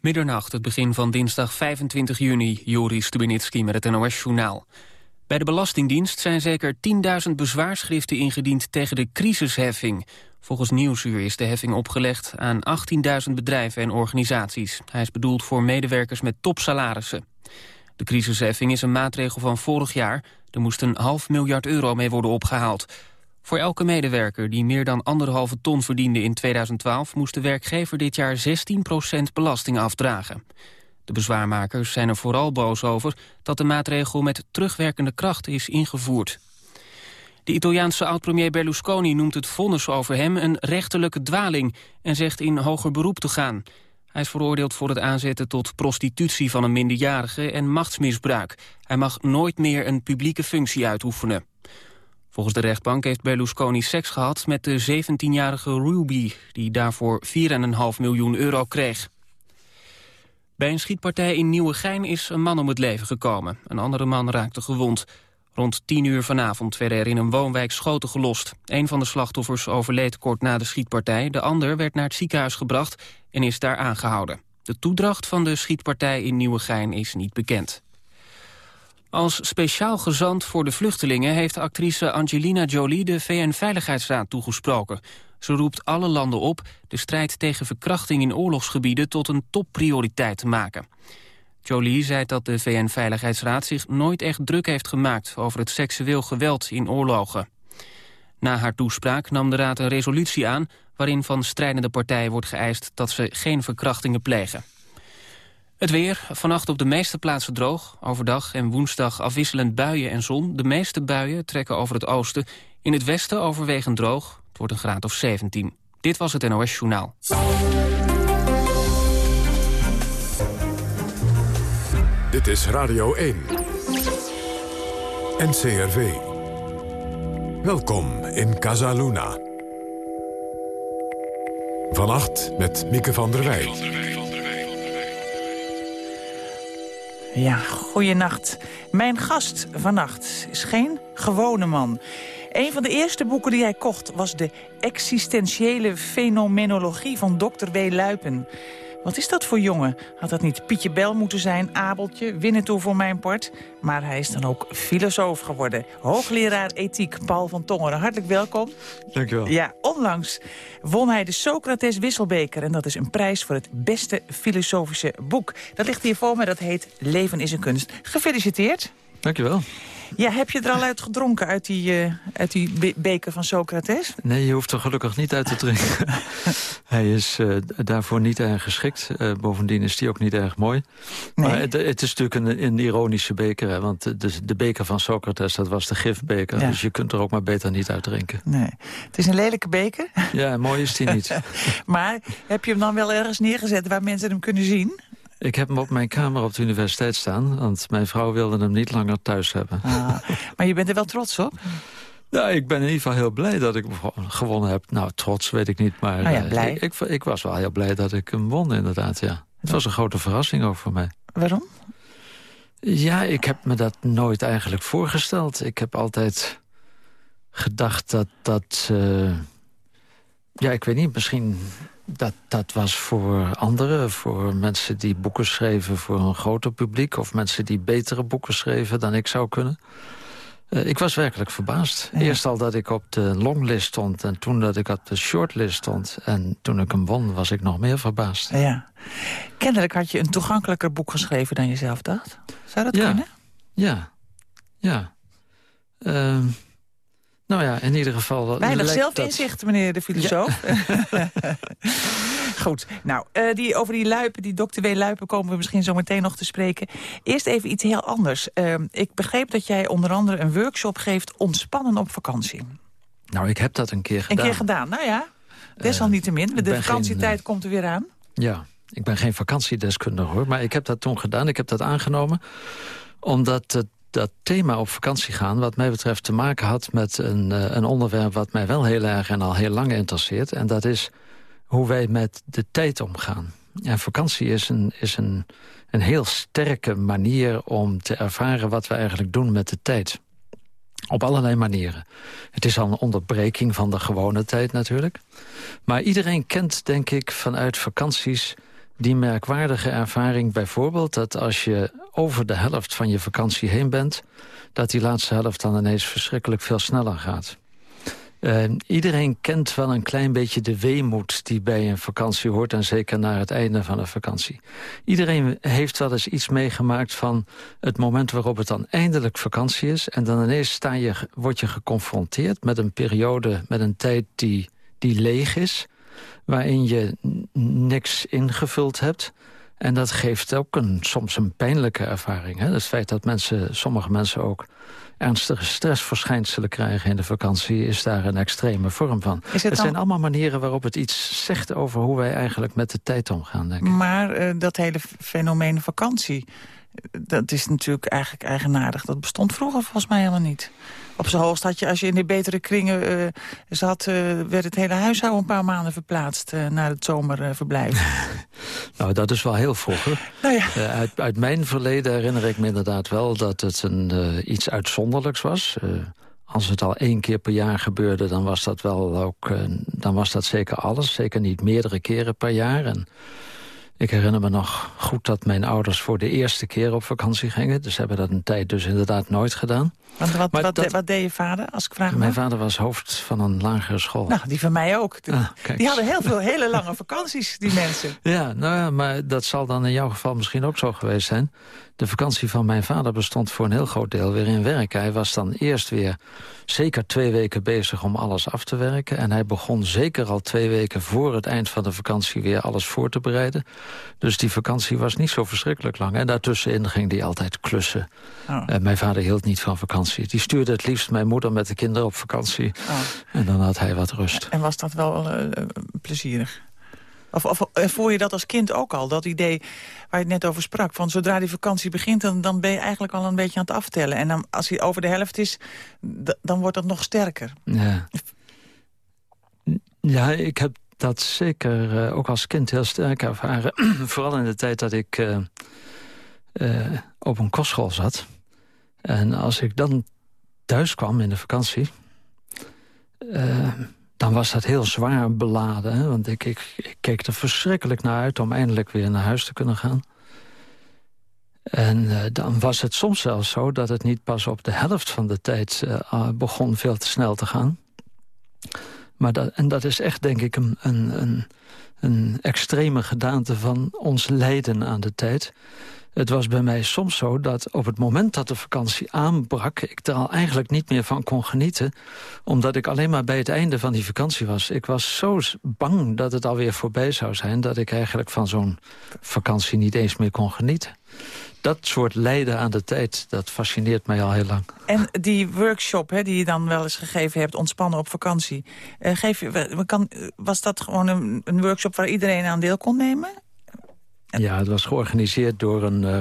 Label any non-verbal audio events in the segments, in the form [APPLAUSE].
Middernacht, het begin van dinsdag 25 juni. Joris Stubenitski met het NOS-journaal. Bij de Belastingdienst zijn zeker 10.000 bezwaarschriften ingediend tegen de crisisheffing. Volgens Nieuwsuur is de heffing opgelegd aan 18.000 bedrijven en organisaties. Hij is bedoeld voor medewerkers met topsalarissen. De crisisheffing is een maatregel van vorig jaar. Er moest een half miljard euro mee worden opgehaald. Voor elke medewerker die meer dan anderhalve ton verdiende in 2012... moest de werkgever dit jaar 16% belasting afdragen. De bezwaarmakers zijn er vooral boos over dat de maatregel met terugwerkende kracht is ingevoerd. De Italiaanse oud-premier Berlusconi noemt het vonnis over hem een rechterlijke dwaling en zegt in hoger beroep te gaan. Hij is veroordeeld voor het aanzetten tot prostitutie van een minderjarige en machtsmisbruik. Hij mag nooit meer een publieke functie uitoefenen. Volgens de rechtbank heeft Berlusconi seks gehad met de 17-jarige Ruby... die daarvoor 4,5 miljoen euro kreeg. Bij een schietpartij in Nieuwegein is een man om het leven gekomen. Een andere man raakte gewond. Rond 10 uur vanavond werden er in een woonwijk schoten gelost. Een van de slachtoffers overleed kort na de schietpartij. De ander werd naar het ziekenhuis gebracht en is daar aangehouden. De toedracht van de schietpartij in Nieuwegein is niet bekend. Als speciaal gezant voor de vluchtelingen heeft actrice Angelina Jolie de VN-veiligheidsraad toegesproken. Ze roept alle landen op de strijd tegen verkrachting in oorlogsgebieden tot een topprioriteit te maken. Jolie zei dat de VN-veiligheidsraad zich nooit echt druk heeft gemaakt over het seksueel geweld in oorlogen. Na haar toespraak nam de raad een resolutie aan waarin van strijdende partijen wordt geëist dat ze geen verkrachtingen plegen. Het weer, vannacht op de meeste plaatsen droog. Overdag en woensdag afwisselend buien en zon. De meeste buien trekken over het oosten. In het westen overwegend droog. Het wordt een graad of 17. Dit was het NOS Journaal. Dit is Radio 1. NCRV. Welkom in Casaluna. Vannacht met Mieke van der Wij. Ja, goeienacht. Mijn gast vannacht is geen gewone man. Een van de eerste boeken die hij kocht was de existentiële fenomenologie van Dr. W. Luipen. Wat is dat voor jongen? Had dat niet Pietje Bel moeten zijn, Abeltje, Winnetou voor mijn part? Maar hij is dan ook filosoof geworden. Hoogleraar ethiek, Paul van Tongeren. Hartelijk welkom. Dankjewel. Ja, onlangs won hij de Socrates Wisselbeker. En dat is een prijs voor het beste filosofische boek. Dat ligt hier voor me, dat heet Leven is een kunst. Gefeliciteerd. Dankjewel. Ja, heb je er al uit gedronken, uit die, uh, uit die beker van Socrates? Nee, je hoeft er gelukkig niet uit te drinken. [LAUGHS] Hij is uh, daarvoor niet erg geschikt. Uh, bovendien is die ook niet erg mooi. Nee. Maar het, het, is natuurlijk een, een ironische beker. Hè, want de, de, beker van Socrates, dat was de gifbeker. Ja. Dus je kunt er ook maar beter niet uit drinken. Nee. Het is een lelijke beker. Ja, mooi is die niet. [LAUGHS] maar heb je hem dan wel ergens neergezet waar mensen hem kunnen zien? Ik heb hem op mijn kamer op de universiteit staan. Want mijn vrouw wilde hem niet langer thuis hebben. Ah, maar je bent er wel trots op? Ja, ik ben in ieder geval heel blij dat ik gewonnen heb. Nou, trots weet ik niet, maar oh ja, blij. Ik, ik, ik, was wel heel blij dat ik hem won, inderdaad, ja. Het was een grote verrassing ook voor mij. Waarom? Ja, ik heb me dat nooit eigenlijk voorgesteld. Ik heb altijd gedacht dat dat... Uh, ja, ik weet niet, misschien dat, dat was voor anderen, voor mensen die boeken schreven voor een groter publiek... of mensen die betere boeken schreven dan ik zou kunnen. Uh, ik was werkelijk verbaasd. Ja. Eerst al dat ik op de longlist stond en toen dat ik op de shortlist stond. En toen ik hem won was ik nog meer verbaasd. Ja. Kennelijk had je een toegankelijker boek geschreven dan je zelf dacht. Zou dat ja. kunnen? Ja, ja. Uh, nou ja, in ieder geval... Weinig zelfinzicht, dat... meneer de filosoof. Ja. [LAUGHS] Goed, nou, uh, die, over die luipen, die dokter W. Luipen... komen we misschien zo meteen nog te spreken. Eerst even iets heel anders. Uh, ik begreep dat jij onder andere een workshop geeft... ontspannen op vakantie. Nou, ik heb dat een keer gedaan. Een keer gedaan, nou ja. Desalniettemin, uh, de vakantietijd geen, komt er weer aan. Ja, ik ben geen vakantiedeskundige hoor. Maar ik heb dat toen gedaan, ik heb dat aangenomen. Omdat het dat thema op vakantie gaan... wat mij betreft te maken had met een, uh, een onderwerp... wat mij wel heel erg en al heel lang interesseert. En dat is hoe wij met de tijd omgaan. En vakantie is een, is een, een heel sterke manier om te ervaren... wat we eigenlijk doen met de tijd. Op allerlei manieren. Het is al een onderbreking van de gewone tijd natuurlijk. Maar iedereen kent, denk ik, vanuit vakanties die merkwaardige ervaring bijvoorbeeld... dat als je over de helft van je vakantie heen bent... dat die laatste helft dan ineens verschrikkelijk veel sneller gaat. Uh, iedereen kent wel een klein beetje de weemoed die bij een vakantie hoort... en zeker naar het einde van een vakantie. Iedereen heeft wel eens iets meegemaakt van het moment waarop het dan eindelijk vakantie is... en dan ineens sta je, word je geconfronteerd met een periode, met een tijd die, die leeg is... waarin je niks ingevuld hebt... En dat geeft ook een, soms een pijnlijke ervaring. Hè? Het feit dat mensen, sommige mensen ook ernstige stressverschijnselen krijgen in de vakantie... is daar een extreme vorm van. Het, het zijn allemaal manieren waarop het iets zegt over hoe wij eigenlijk met de tijd omgaan. Denk ik. Maar uh, dat hele fenomeen vakantie, dat is natuurlijk eigenlijk eigenaardig. Dat bestond vroeger volgens mij helemaal niet. Op zijn hoogst had je, als je in de betere kringen uh, zat... Uh, werd het hele huishouden een paar maanden verplaatst uh, naar het zomerverblijf. [LAUGHS] nou, dat is wel heel vroeger. Nou ja. uit, uit, mijn verleden herinner ik me inderdaad wel... dat het een, iets uitzonderlijks was... als het al één keer per jaar gebeurde, dan was dat wel ook, dan was dat zeker alles. Zeker niet meerdere keren per jaar. En ik herinner me nog goed dat mijn ouders voor de eerste keer op vakantie gingen. Dus hebben dat een tijd dus inderdaad nooit gedaan. Want wat, wat, wat, deed je vader, als ik vraag Mijn vader was hoofd van een lagere school. Nou, die van mij ook. Ah, die hadden heel veel hele lange vakanties, die mensen. [LAUGHS] Ja, nou ja, maar dat zal dan in jouw geval misschien ook zo geweest zijn. De vakantie van mijn vader bestond voor een heel groot deel weer in werk. Hij was dan eerst weer zeker twee weken bezig om alles af te werken. En hij begon zeker al twee weken voor het eind van de vakantie weer alles voor te bereiden. Dus die vakantie was niet zo verschrikkelijk lang. En daartussenin ging hij altijd klussen. Oh. En mijn vader hield niet van vakantie. Die stuurde het liefst mijn moeder met de kinderen op vakantie. Oh. En dan had hij wat rust. En was dat wel uh, plezierig? Of, of voel je dat als kind ook al, dat idee waar je het net over sprak... van zodra die vakantie begint, dan, dan ben je eigenlijk al een beetje aan het aftellen. En dan, als hij over de helft is, dan wordt dat nog sterker. Ja, ja ik heb dat zeker uh, ook als kind heel sterk ervaren. [CLEARS THROAT] Vooral in de tijd dat ik uh, uh, op een kostschool zat. En als ik dan thuis kwam in de vakantie dan was dat heel zwaar beladen. Hè? Want ik, ik, keek er verschrikkelijk naar uit om eindelijk weer naar huis te kunnen gaan. En uh, dan was het soms zelfs zo dat het niet pas op de helft van de tijd uh, begon veel te snel te gaan. Maar dat, en dat is echt, denk ik, een, een, een, extreme gedaante van ons lijden aan de tijd. Het was bij mij soms zo dat op het moment dat de vakantie aanbrak... ik er al eigenlijk niet meer van kon genieten... omdat ik alleen maar bij het einde van die vakantie was. Ik was zo bang dat het alweer voorbij zou zijn... dat ik eigenlijk van zo'n vakantie niet eens meer kon genieten. Dat soort lijden aan de tijd, dat fascineert mij al heel lang. En die workshop hè, die je dan wel eens gegeven hebt, ontspannen op vakantie... Uh, geef je, kan, was dat gewoon een, een workshop waar iedereen aan deel kon nemen? Ja, het was georganiseerd door een... Uh,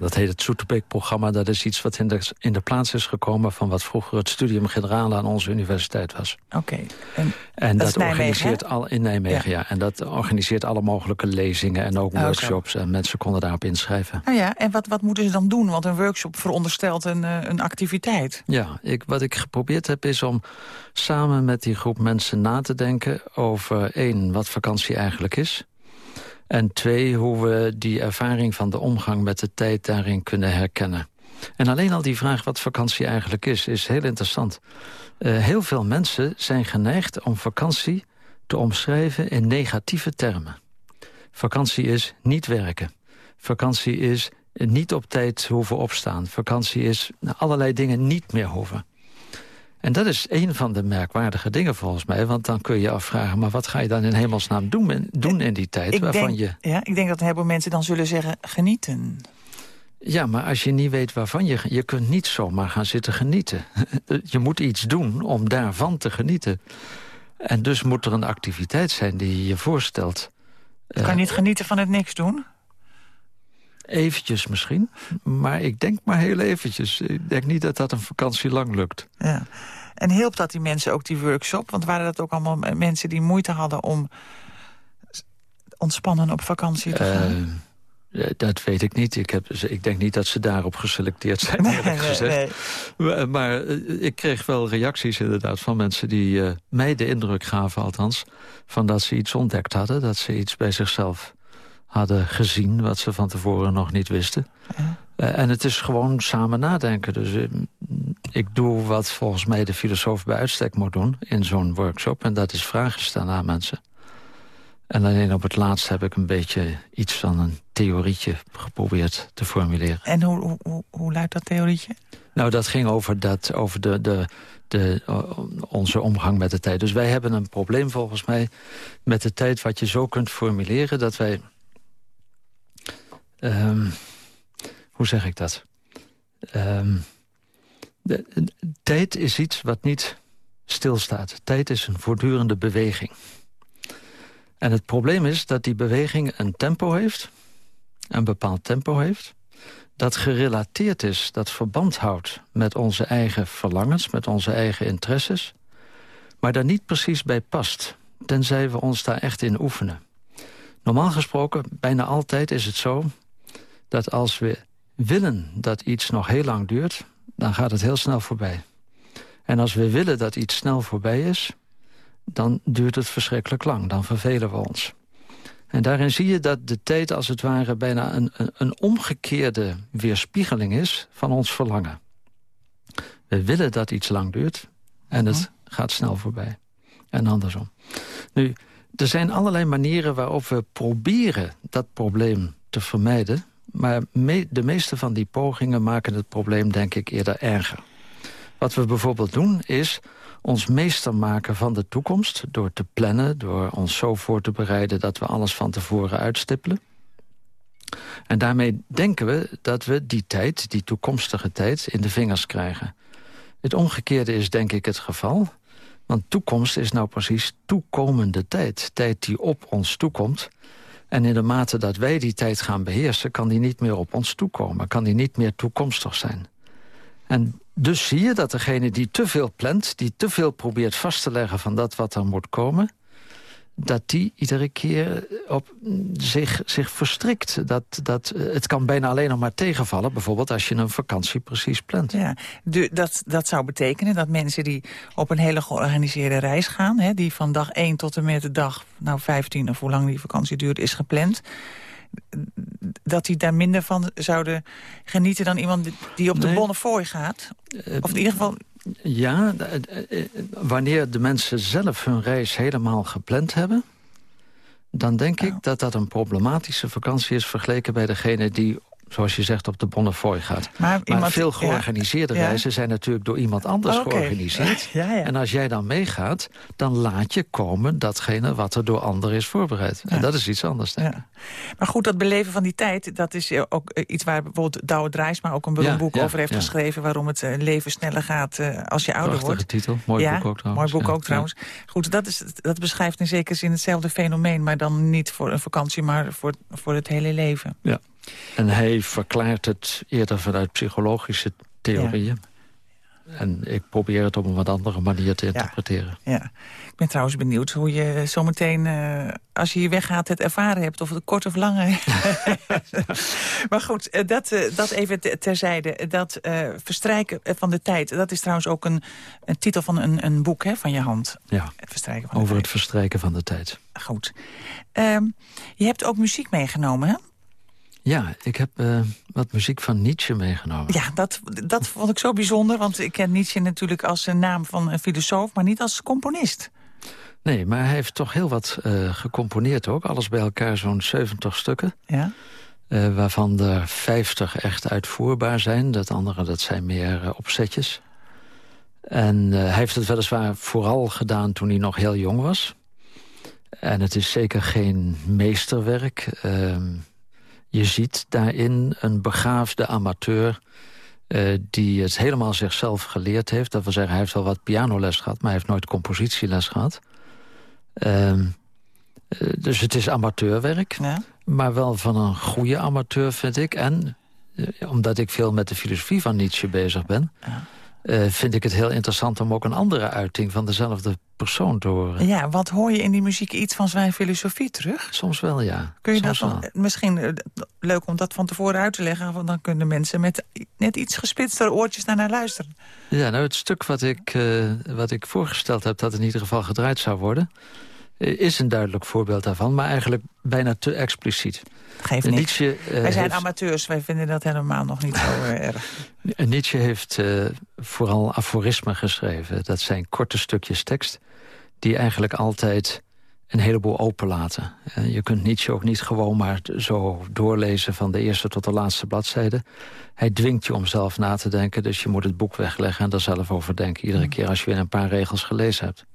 dat heet het Soeterbeek-programma. Dat is iets wat in de, in de plaats is gekomen... van wat vroeger het studium generale aan onze universiteit was. Oké. En, en, dat, organiseert al in Nijmegen, ja. En dat organiseert alle mogelijke lezingen en ook workshops. En mensen konden daarop inschrijven. Nou ja, en wat, wat moeten ze dan doen? Want een workshop veronderstelt een, eh, een activiteit. Ja, ik, wat ik geprobeerd heb is om samen met die groep mensen na te denken... over één, wat vakantie eigenlijk is... En twee, hoe we die ervaring van de omgang met de tijd daarin kunnen herkennen. En alleen al die vraag wat vakantie eigenlijk is, is heel interessant. Uh, heel veel mensen zijn geneigd om vakantie te omschrijven in negatieve termen. Vakantie is niet werken. Vakantie is niet op tijd hoeven opstaan. Vakantie is allerlei dingen niet meer hoeven. En dat is een van de merkwaardige dingen volgens mij. Want dan kun je afvragen, maar wat ga je dan in hemelsnaam doen, doen in die tijd? Ik waarvan denk, je... Ja, ik denk dat een heleboel mensen dan zullen zeggen, genieten. Ja, maar als je niet weet waarvan je... Je kunt niet zomaar gaan zitten genieten. [LAUGHS] Je moet iets doen om daarvan te genieten. En dus moet er een activiteit zijn die je je voorstelt. Je kan uh, niet genieten van het niks doen? Eventjes misschien, maar ik denk maar heel eventjes. Ik denk niet dat dat een vakantie lang lukt. Ja. En hielp dat die mensen ook, die workshop? Want waren dat ook allemaal mensen die moeite hadden om ontspannen op vakantie te gaan? Uh, dat weet ik niet. Ik, heb, ik denk niet dat ze daarop geselecteerd zijn, nee, eerlijk gezegd. Nee. Maar, uh, ik kreeg wel reacties inderdaad van mensen die uh, mij de indruk gaven althans... van dat ze iets ontdekt hadden, dat ze iets bij zichzelf hadden gezien... wat ze van tevoren nog niet wisten. Eh, en het is gewoon samen nadenken. Dus eh, ik doe wat volgens mij de filosoof bij uitstek moet doen... in zo'n workshop, en dat is vragen stellen aan mensen. En alleen op het laatst heb ik een beetje iets van een theorietje geprobeerd te formuleren. En hoe, hoe, hoe luidt dat theorietje? Nou, dat ging over, dat, over de, de, de, onze omgang met de tijd. Dus wij hebben een probleem volgens mij met de tijd... wat je zo kunt formuleren dat wij... Um, hoe zeg ik dat? De, de, tijd is iets wat niet stilstaat. Tijd is een voortdurende beweging. En het probleem is dat die beweging een tempo heeft... een bepaald tempo heeft dat gerelateerd is, dat verband houdt met onze eigen verlangens, met onze eigen interesses, maar daar niet precies bij past, tenzij we ons daar echt in oefenen. Normaal gesproken, bijna altijd is het zo, dat als we willen dat iets nog heel lang duurt, dan gaat het heel snel voorbij. En als we willen dat iets snel voorbij is, dan duurt het verschrikkelijk lang, dan vervelen we ons. En daarin zie je dat de tijd als het ware bijna een, een, een omgekeerde weerspiegeling is van ons verlangen. We willen dat iets lang duurt en het mhm. gaat snel voorbij. En andersom. Nu, er zijn allerlei manieren waarop we proberen dat probleem te vermijden. Maar de meeste van die pogingen maken het probleem denk ik eerder erger. Wat we bijvoorbeeld doen is ons meester maken van de toekomst... door te plannen, door ons zo voor te bereiden... dat we alles van tevoren uitstippelen. En daarmee denken we dat we die tijd, die toekomstige tijd... in de vingers krijgen. Het omgekeerde is denk ik het geval. Want toekomst is nou precies toekomende tijd. Tijd die op ons toekomt. En in de mate dat wij die tijd gaan beheersen... kan die niet meer op ons toekomen. Kan die niet meer toekomstig zijn. En dus zie je dat degene die te veel plant... die te veel probeert vast te leggen van dat wat er moet komen... dat die iedere keer op zich, zich verstrikt. Dat, dat, het kan bijna alleen nog maar tegenvallen. Bijvoorbeeld als je een vakantie precies plant. Ja, dat, dat zou betekenen dat mensen die op een hele georganiseerde reis gaan... Hè, die van dag 1 tot en met de dag nou 15 of hoe lang die vakantie duurt is gepland dat die daar minder van zouden genieten dan iemand die op de Bonnefoy gaat? Eh, of in ieder geval... Ja, eh, wanneer de mensen zelf hun reis helemaal gepland hebben... dan denk ik dat dat een problematische vakantie is... vergeleken bij degene die zoals je zegt, op de Bonnefoy gaat. Maar, veel georganiseerde reizen zijn natuurlijk door iemand anders georganiseerd. Ja, en als jij dan meegaat, dan laat je komen datgene wat er door anderen is voorbereid. En dat is iets anders. Maar goed, dat beleven van die tijd, dat is ook eh, iets waar bijvoorbeeld Douwe Drijsma ook een beroemd boek over heeft geschreven. Waarom het eh, leven sneller gaat uh, als je ouder Prachtige wordt. titel, mooi boek ook trouwens. Mooi boek ook trouwens. Goed, dat, is, dat beschrijft in zekere zin hetzelfde fenomeen, maar dan niet voor een vakantie, maar voor, voor het hele leven. Ja. En hij verklaart het eerder vanuit psychologische theorieën. En ik probeer het op een wat andere manier te interpreteren. Ja, Ik ben trouwens benieuwd hoe je zometeen, uh, als je hier weggaat, het ervaren hebt. Of het kort of lang [LAUGHS] maar goed, eh, dat, uh, dat even terzijde. Dat verstrijken van de tijd, dat is trouwens ook een, een titel van een, een boek hè, van je hand. Ja, het verstrijken van over het verstrijken van de tijd. Goed. Ehm, je hebt ook muziek meegenomen, hè? Ja, ik heb uh, wat muziek van Nietzsche meegenomen. Ja, dat, dat vond ik zo bijzonder, want ik ken Nietzsche natuurlijk als een naam van een filosoof, maar niet als componist. Nee, maar hij heeft toch heel wat uh, gecomponeerd ook. Alles bij elkaar zo'n 70 stukken. Ja. Uh, waarvan er 50 echt uitvoerbaar zijn. Dat andere dat zijn meer opzetjes. En hij heeft het weliswaar vooral gedaan toen hij nog heel jong was. En het is zeker geen meesterwerk. Ehm, je ziet daarin een begaafde amateur... Uh, die het helemaal zichzelf geleerd heeft. Dat wil zeggen, hij heeft wel wat pianoles gehad... maar hij heeft nooit compositieles gehad. Uh, dus het is amateurwerk. Ja. Maar wel van een goede amateur, vind ik. En uh, omdat ik veel met de filosofie van Nietzsche bezig ben... Ja. Uh, vind ik het heel interessant om ook een andere uiting van dezelfde persoon te horen. Ja, wat hoor je in die muziek iets van zijn filosofie terug? Soms wel, ja. Kun je dat dan, misschien uh, leuk om dat van tevoren uit te leggen... want dan kunnen mensen met net iets gespitster oortjes naar, naar luisteren. Ja, nou het stuk wat ik, uh, wat ik voorgesteld heb... dat in ieder geval gedraaid zou worden... is een duidelijk voorbeeld daarvan, maar eigenlijk bijna te expliciet. Geeft niks. Nietzsche, wij zijn amateurs, wij vinden dat helemaal nog niet zo erg. Nietzsche heeft vooral aforismen geschreven. Dat zijn korte stukjes tekst die eigenlijk altijd een heleboel openlaten. Je kunt Nietzsche ook niet gewoon maar zo doorlezen... van de eerste tot de laatste bladzijde. Hij dwingt je om zelf na te denken, dus je moet het boek wegleggen... en er zelf over denken, iedere mm. keer als je weer een paar regels gelezen hebt.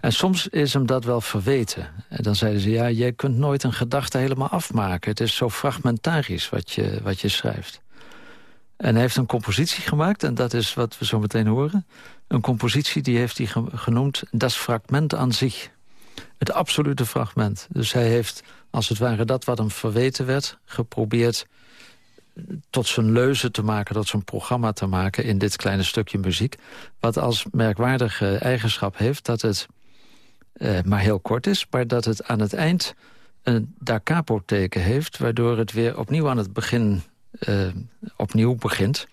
En soms is hem dat wel verweten. En dan zeiden ze, ja, je kunt nooit een gedachte helemaal afmaken. Het is zo fragmentarisch wat je, wat je schrijft. En hij heeft een compositie gemaakt, en dat is wat we zo meteen horen. Een compositie die heeft hij genoemd Das Fragment aan zich. Het absolute fragment. Dus hij heeft, als het ware dat wat hem verweten werd... geprobeerd tot zijn leuze te maken, tot zijn programma te maken... in dit kleine stukje muziek. Wat als merkwaardige eigenschap heeft dat het uh, maar heel kort is... maar dat het aan het eind een da capo teken heeft... waardoor het weer opnieuw aan het begin uh, opnieuw begint...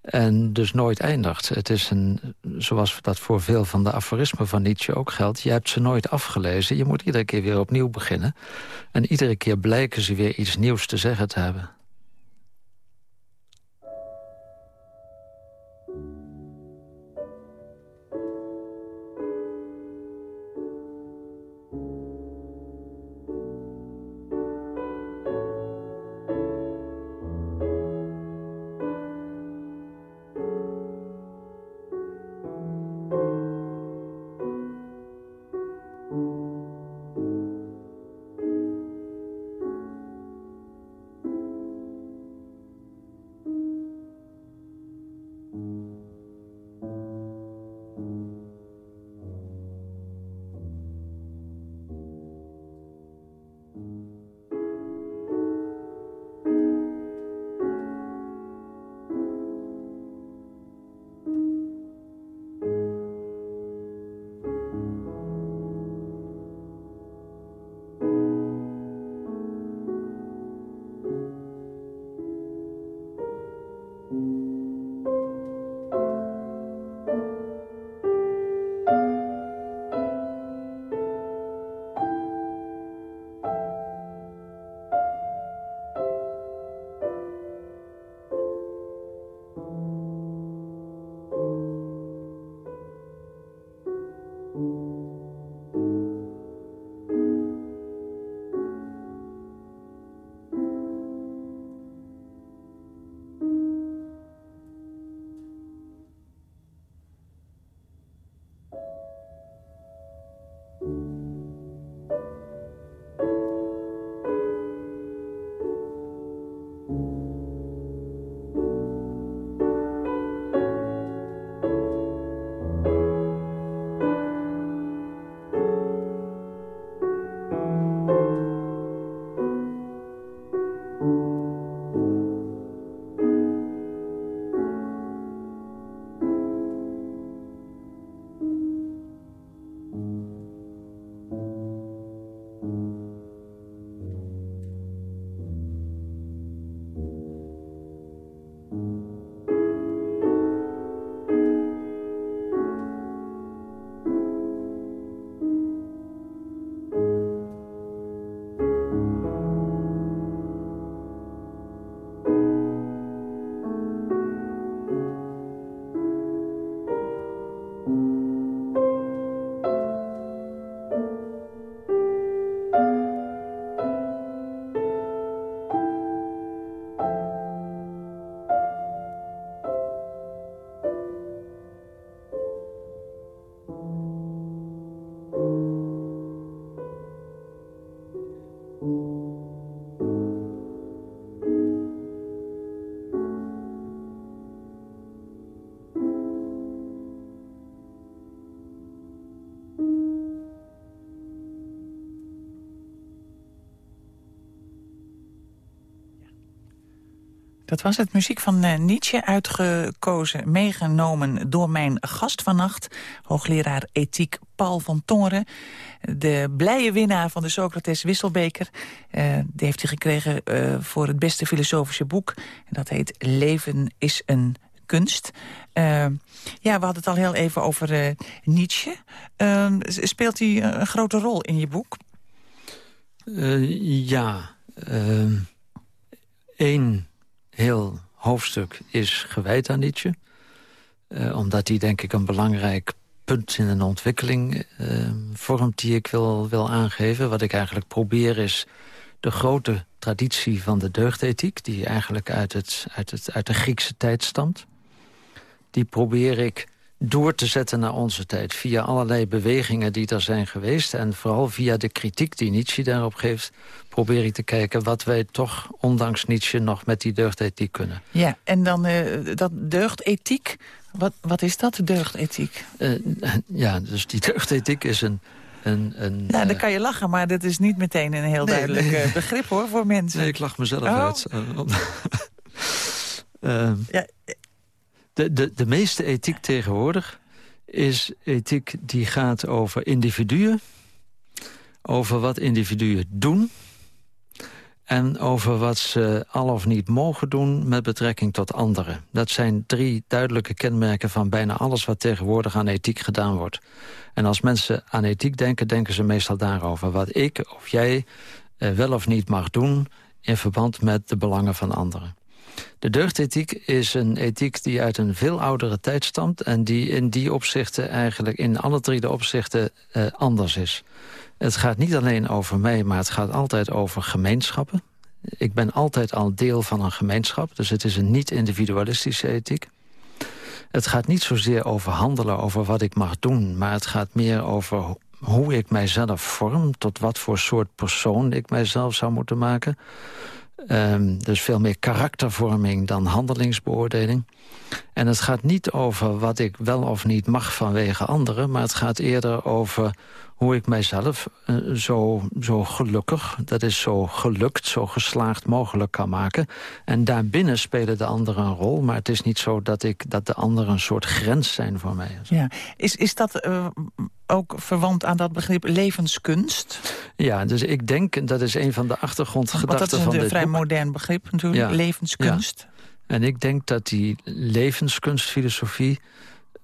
En dus nooit eindigt. Het is een, zoals dat voor veel van de aforismen van Nietzsche ook geldt... je hebt ze nooit afgelezen, je moet iedere keer weer opnieuw beginnen. En iedere keer blijken ze weer iets nieuws te zeggen te hebben. Dat was het muziek van uh, Nietzsche, uitgekozen, meegenomen door mijn gast vannacht. Hoogleraar ethiek Paul van Tongeren. De blije winnaar van de Socrates Wisselbeker. Uh, die heeft hij gekregen uh, voor het beste filosofische boek. En dat heet Leven is een kunst. Ehm, ja, we hadden het al heel even over Nietzsche. Ehm, speelt hij een grote rol in je boek? ja. Eén heel hoofdstuk is gewijd aan Nietzsche. omdat hij denk ik een belangrijk punt in een ontwikkeling vormt die ik wil, wil aangeven. Wat ik eigenlijk probeer is de grote traditie van de deugdethiek... die eigenlijk uit, het, uit, het, uit de Griekse tijd stamt. Die probeer ik door te zetten naar onze tijd... via allerlei bewegingen die er zijn geweest... en vooral via de kritiek die Nietzsche daarop geeft... probeer ik te kijken wat wij toch, ondanks Nietzsche... nog met die deugdethiek kunnen. Ja, en dan uh, dat deugdethiek... Wat, wat is dat, deugdethiek? Uh, [LAUGHS] ja, dus die deugdethiek is een een, een, nou, dan kan je lachen, maar dat is niet meteen een heel duidelijk eh, begrip hoor voor mensen. Nee, ik lach mezelf oh. uit. uh, [LAUGHS] ja. De, de, de meeste ethiek tegenwoordig is ethiek die gaat over individuen... over wat individuen doen en over wat ze al of niet mogen doen met betrekking tot anderen. Dat zijn drie duidelijke kenmerken van bijna alles wat tegenwoordig aan ethiek gedaan wordt. En als mensen aan ethiek denken, denken ze meestal daarover. Wat ik of jij eh, wel of niet mag doen in verband met de belangen van anderen. De deugdethiek is een ethiek die uit een veel oudere tijd stamt... en die in die opzichten eigenlijk in alle drie de opzichten eh, anders is. Het gaat niet alleen over mij, maar het gaat altijd over gemeenschappen. Ik ben altijd al deel van een gemeenschap, dus het is een niet-individualistische ethiek. Het gaat niet zozeer over handelen, over wat ik mag doen... maar het gaat meer over hoe ik mijzelf vorm... tot wat voor soort persoon ik mijzelf zou moeten maken. Um, dus veel meer karaktervorming dan handelingsbeoordeling. En het gaat niet over wat ik wel of niet mag vanwege anderen... maar het gaat eerder over hoe ik mijzelf uh, zo, zo gelukkig, dat is zo gelukt, zo geslaagd mogelijk kan maken. En daarbinnen spelen de anderen een rol, maar het is niet zo dat, ik, dat de anderen een soort grens zijn voor mij. Ja. Is, is dat uh, ook verwant aan dat begrip levenskunst? Ja, dus ik denk, dat is een van de achtergrondgedachten van dit Dat is een vrij modern begrip natuurlijk, levenskunst. Ja. En ik denk dat die levenskunstfilosofie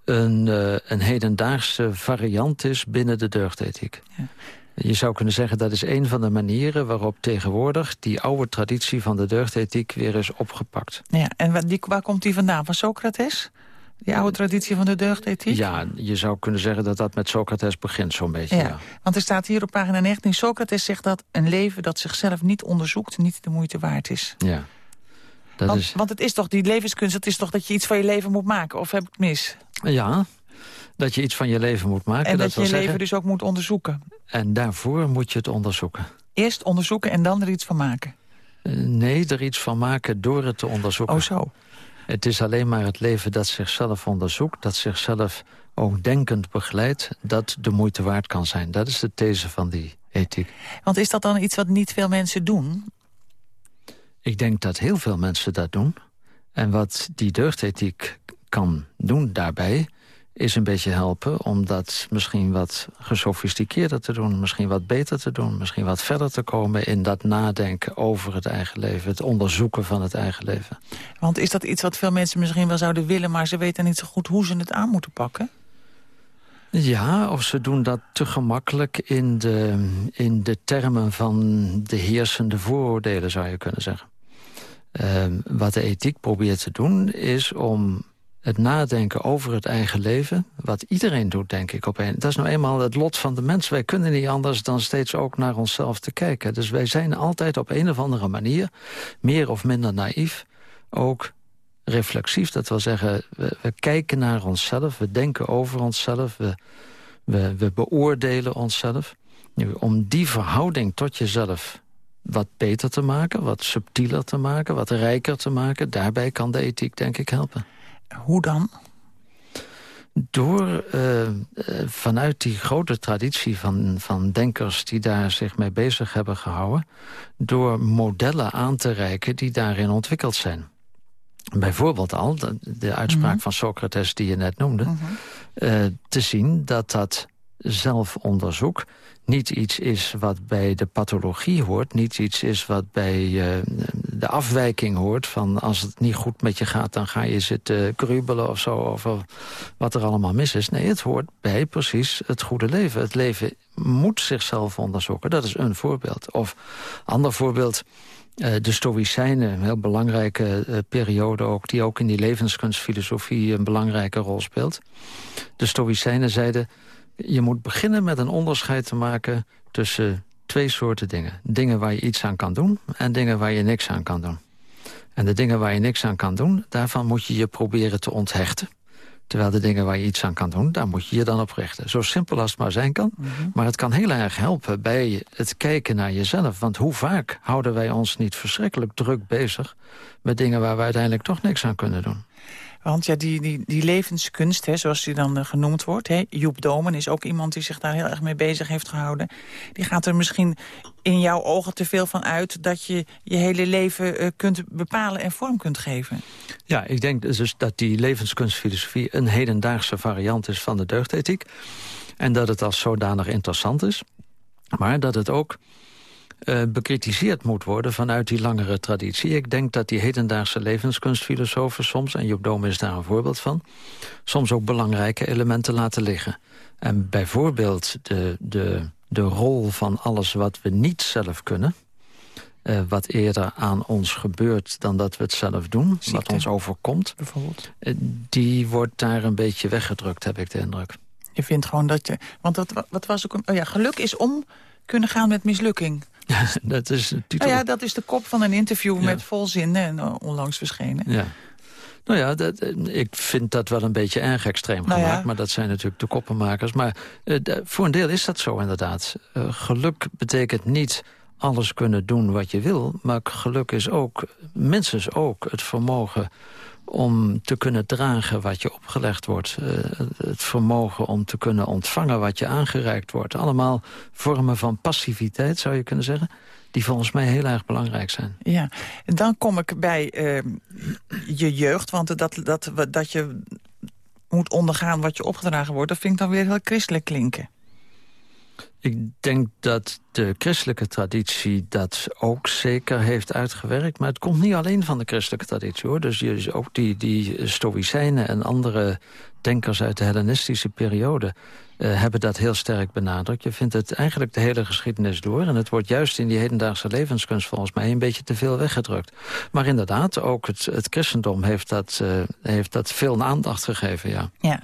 een, uh, een hedendaagse variant is binnen de deugdethiek. Ja. Je zou kunnen zeggen dat is een van de manieren waarop tegenwoordig... die oude traditie van de deugdethiek weer is opgepakt. Ja, en waar, die, waar komt die vandaan? Van Socrates? Die oude traditie van de deugdethiek? Ja, je zou kunnen zeggen dat dat met Socrates begint zo'n beetje. Ja, Want er staat hier op pagina 19... Socrates zegt dat een leven dat zichzelf niet onderzoekt... niet de moeite waard is. Ja. Dat want, is... want het is toch, die levenskunst, het is toch dat je iets van je leven moet maken? Of heb ik het mis? Ja, dat je iets van je leven moet maken. En dat, je je leven dus ook moet onderzoeken. En daarvoor moet je het onderzoeken. Eerst onderzoeken en dan er iets van maken? Uh, nee, er iets van maken door het te onderzoeken. Oh zo. Het is alleen maar het leven dat zichzelf onderzoekt... dat zichzelf ook denkend begeleidt... dat de moeite waard kan zijn. Dat is de these van die ethiek. Want is dat dan iets wat niet veel mensen doen? Ik denk dat heel veel mensen dat doen. En wat die deugdethiek kan doen daarbij is een beetje helpen om dat misschien wat gesofisticeerder te doen... misschien wat beter te doen, misschien wat verder te komen... in dat nadenken over het eigen leven, het onderzoeken van het eigen leven. Want is dat iets wat veel mensen misschien wel zouden willen... maar ze weten niet zo goed hoe ze het aan moeten pakken? Ja, of ze doen dat te gemakkelijk in de, in de termen van de heersende vooroordelen, zou je kunnen zeggen. Ehm, wat de ethiek probeert te doen, is om het nadenken over het eigen leven... wat iedereen doet, denk ik, op een... Dat is nou eenmaal het lot van de mens. Wij kunnen niet anders dan steeds ook naar onszelf te kijken. Dus wij zijn altijd op een of andere manier... meer of minder naïef, ook reflexief. Dat wil zeggen, we, kijken naar onszelf, we denken over onszelf... we, we, we beoordelen onszelf. Nu, om die verhouding tot jezelf wat beter te maken, wat subtieler te maken, wat rijker te maken. Daarbij kan de ethiek denk ik helpen. Hoe dan? Door uh, vanuit die grote traditie van, van denkers die daar zich mee bezig hebben gehouden... door modellen aan te reiken die daarin ontwikkeld zijn. Bijvoorbeeld al, de, de uitspraak mhm. van Socrates die je net noemde... Mhm. uh, te zien dat dat zelfonderzoek niet iets is wat bij de pathologie hoort... niet iets is wat bij uh, de afwijking hoort... van als het niet goed met je gaat, dan ga je zitten grubelen of zo... over wat er allemaal mis is. Nee, het hoort bij precies het goede leven. Het leven moet zichzelf onderzoeken. Dat is een voorbeeld. Of ander voorbeeld... Uh, de Stoïcijnen, een heel belangrijke uh, periode ook... die ook in die levenskunstfilosofie een belangrijke rol speelt. De Stoïcijnen zeiden... je moet beginnen met een onderscheid te maken tussen twee soorten dingen. Dingen waar je iets aan kan doen en dingen waar je niks aan kan doen. En de dingen waar je niks aan kan doen, daarvan moet je je proberen te onthechten. Terwijl de dingen waar je iets aan kan doen, daar moet je je dan op richten. Zo simpel als het maar zijn kan. Mhm. Maar het kan heel erg helpen bij het kijken naar jezelf. Want hoe vaak houden wij ons niet verschrikkelijk druk bezig... met dingen waar we uiteindelijk toch niks aan kunnen doen. Want ja, die, die, die levenskunst, hè, zoals die dan uh, genoemd wordt... Hè, Joep Domen is ook iemand die zich daar heel erg mee bezig heeft gehouden. Die gaat er misschien in jouw ogen te veel van uit... dat je je hele leven uh, kunt bepalen en vorm kunt geven. Ja, ik denk dus dat die levenskunstfilosofie... een hedendaagse variant is van de deugdethiek. En dat het als zodanig interessant is. Maar dat het ook uh, bekritiseerd moet worden vanuit die langere traditie. Ik denk dat die hedendaagse levenskunstfilosofen soms... en Job Dome is daar een voorbeeld van... soms ook belangrijke elementen laten liggen. En bijvoorbeeld de, de, de rol van alles wat we niet zelf kunnen... Uh, wat eerder aan ons gebeurt dan dat we het zelf doen. Wat ons overkomt. Bijvoorbeeld. Uh, die wordt daar een beetje weggedrukt, heb ik de indruk. Je vindt gewoon dat je... Want dat, wat was ook... Een, oh ja, geluk is om kunnen gaan met mislukking. [LAUGHS] dat is de titel. Nou ja, dat is de kop van een interview met volzin en eh, onlangs verschenen. Ja. Nou ja, dat, eh, ik vind dat wel een beetje erg extreem nou gemaakt. Maar dat zijn natuurlijk de koppenmakers. Maar uh, voor een deel is dat zo inderdaad. Uh, geluk betekent niet alles kunnen doen wat je wil. Maar geluk is ook, minstens ook, het vermogen om te kunnen dragen wat je opgelegd wordt. Uh, het vermogen om te kunnen ontvangen wat je aangereikt wordt. Allemaal vormen van passiviteit, zou je kunnen zeggen die volgens mij heel erg belangrijk zijn. Ja, en dan kom ik bij uh, je jeugd, want dat, dat, dat je moet ondergaan wat je opgedragen wordt... dat vind ik dan weer heel christelijk klinken. Ik denk dat de christelijke traditie dat ook zeker heeft uitgewerkt. Maar het komt niet alleen van de christelijke traditie. hoor. Dus ook die, die stoïcijnen en andere denkers uit de Hellenistische periode... Uh, hebben dat heel sterk benadrukt. Je vindt het eigenlijk de hele geschiedenis door. En het wordt juist in die hedendaagse levenskunst volgens mij... een beetje te veel weggedrukt. Maar inderdaad, ook het, het christendom heeft dat, uh, heeft dat veel aandacht gegeven, ja. Ja,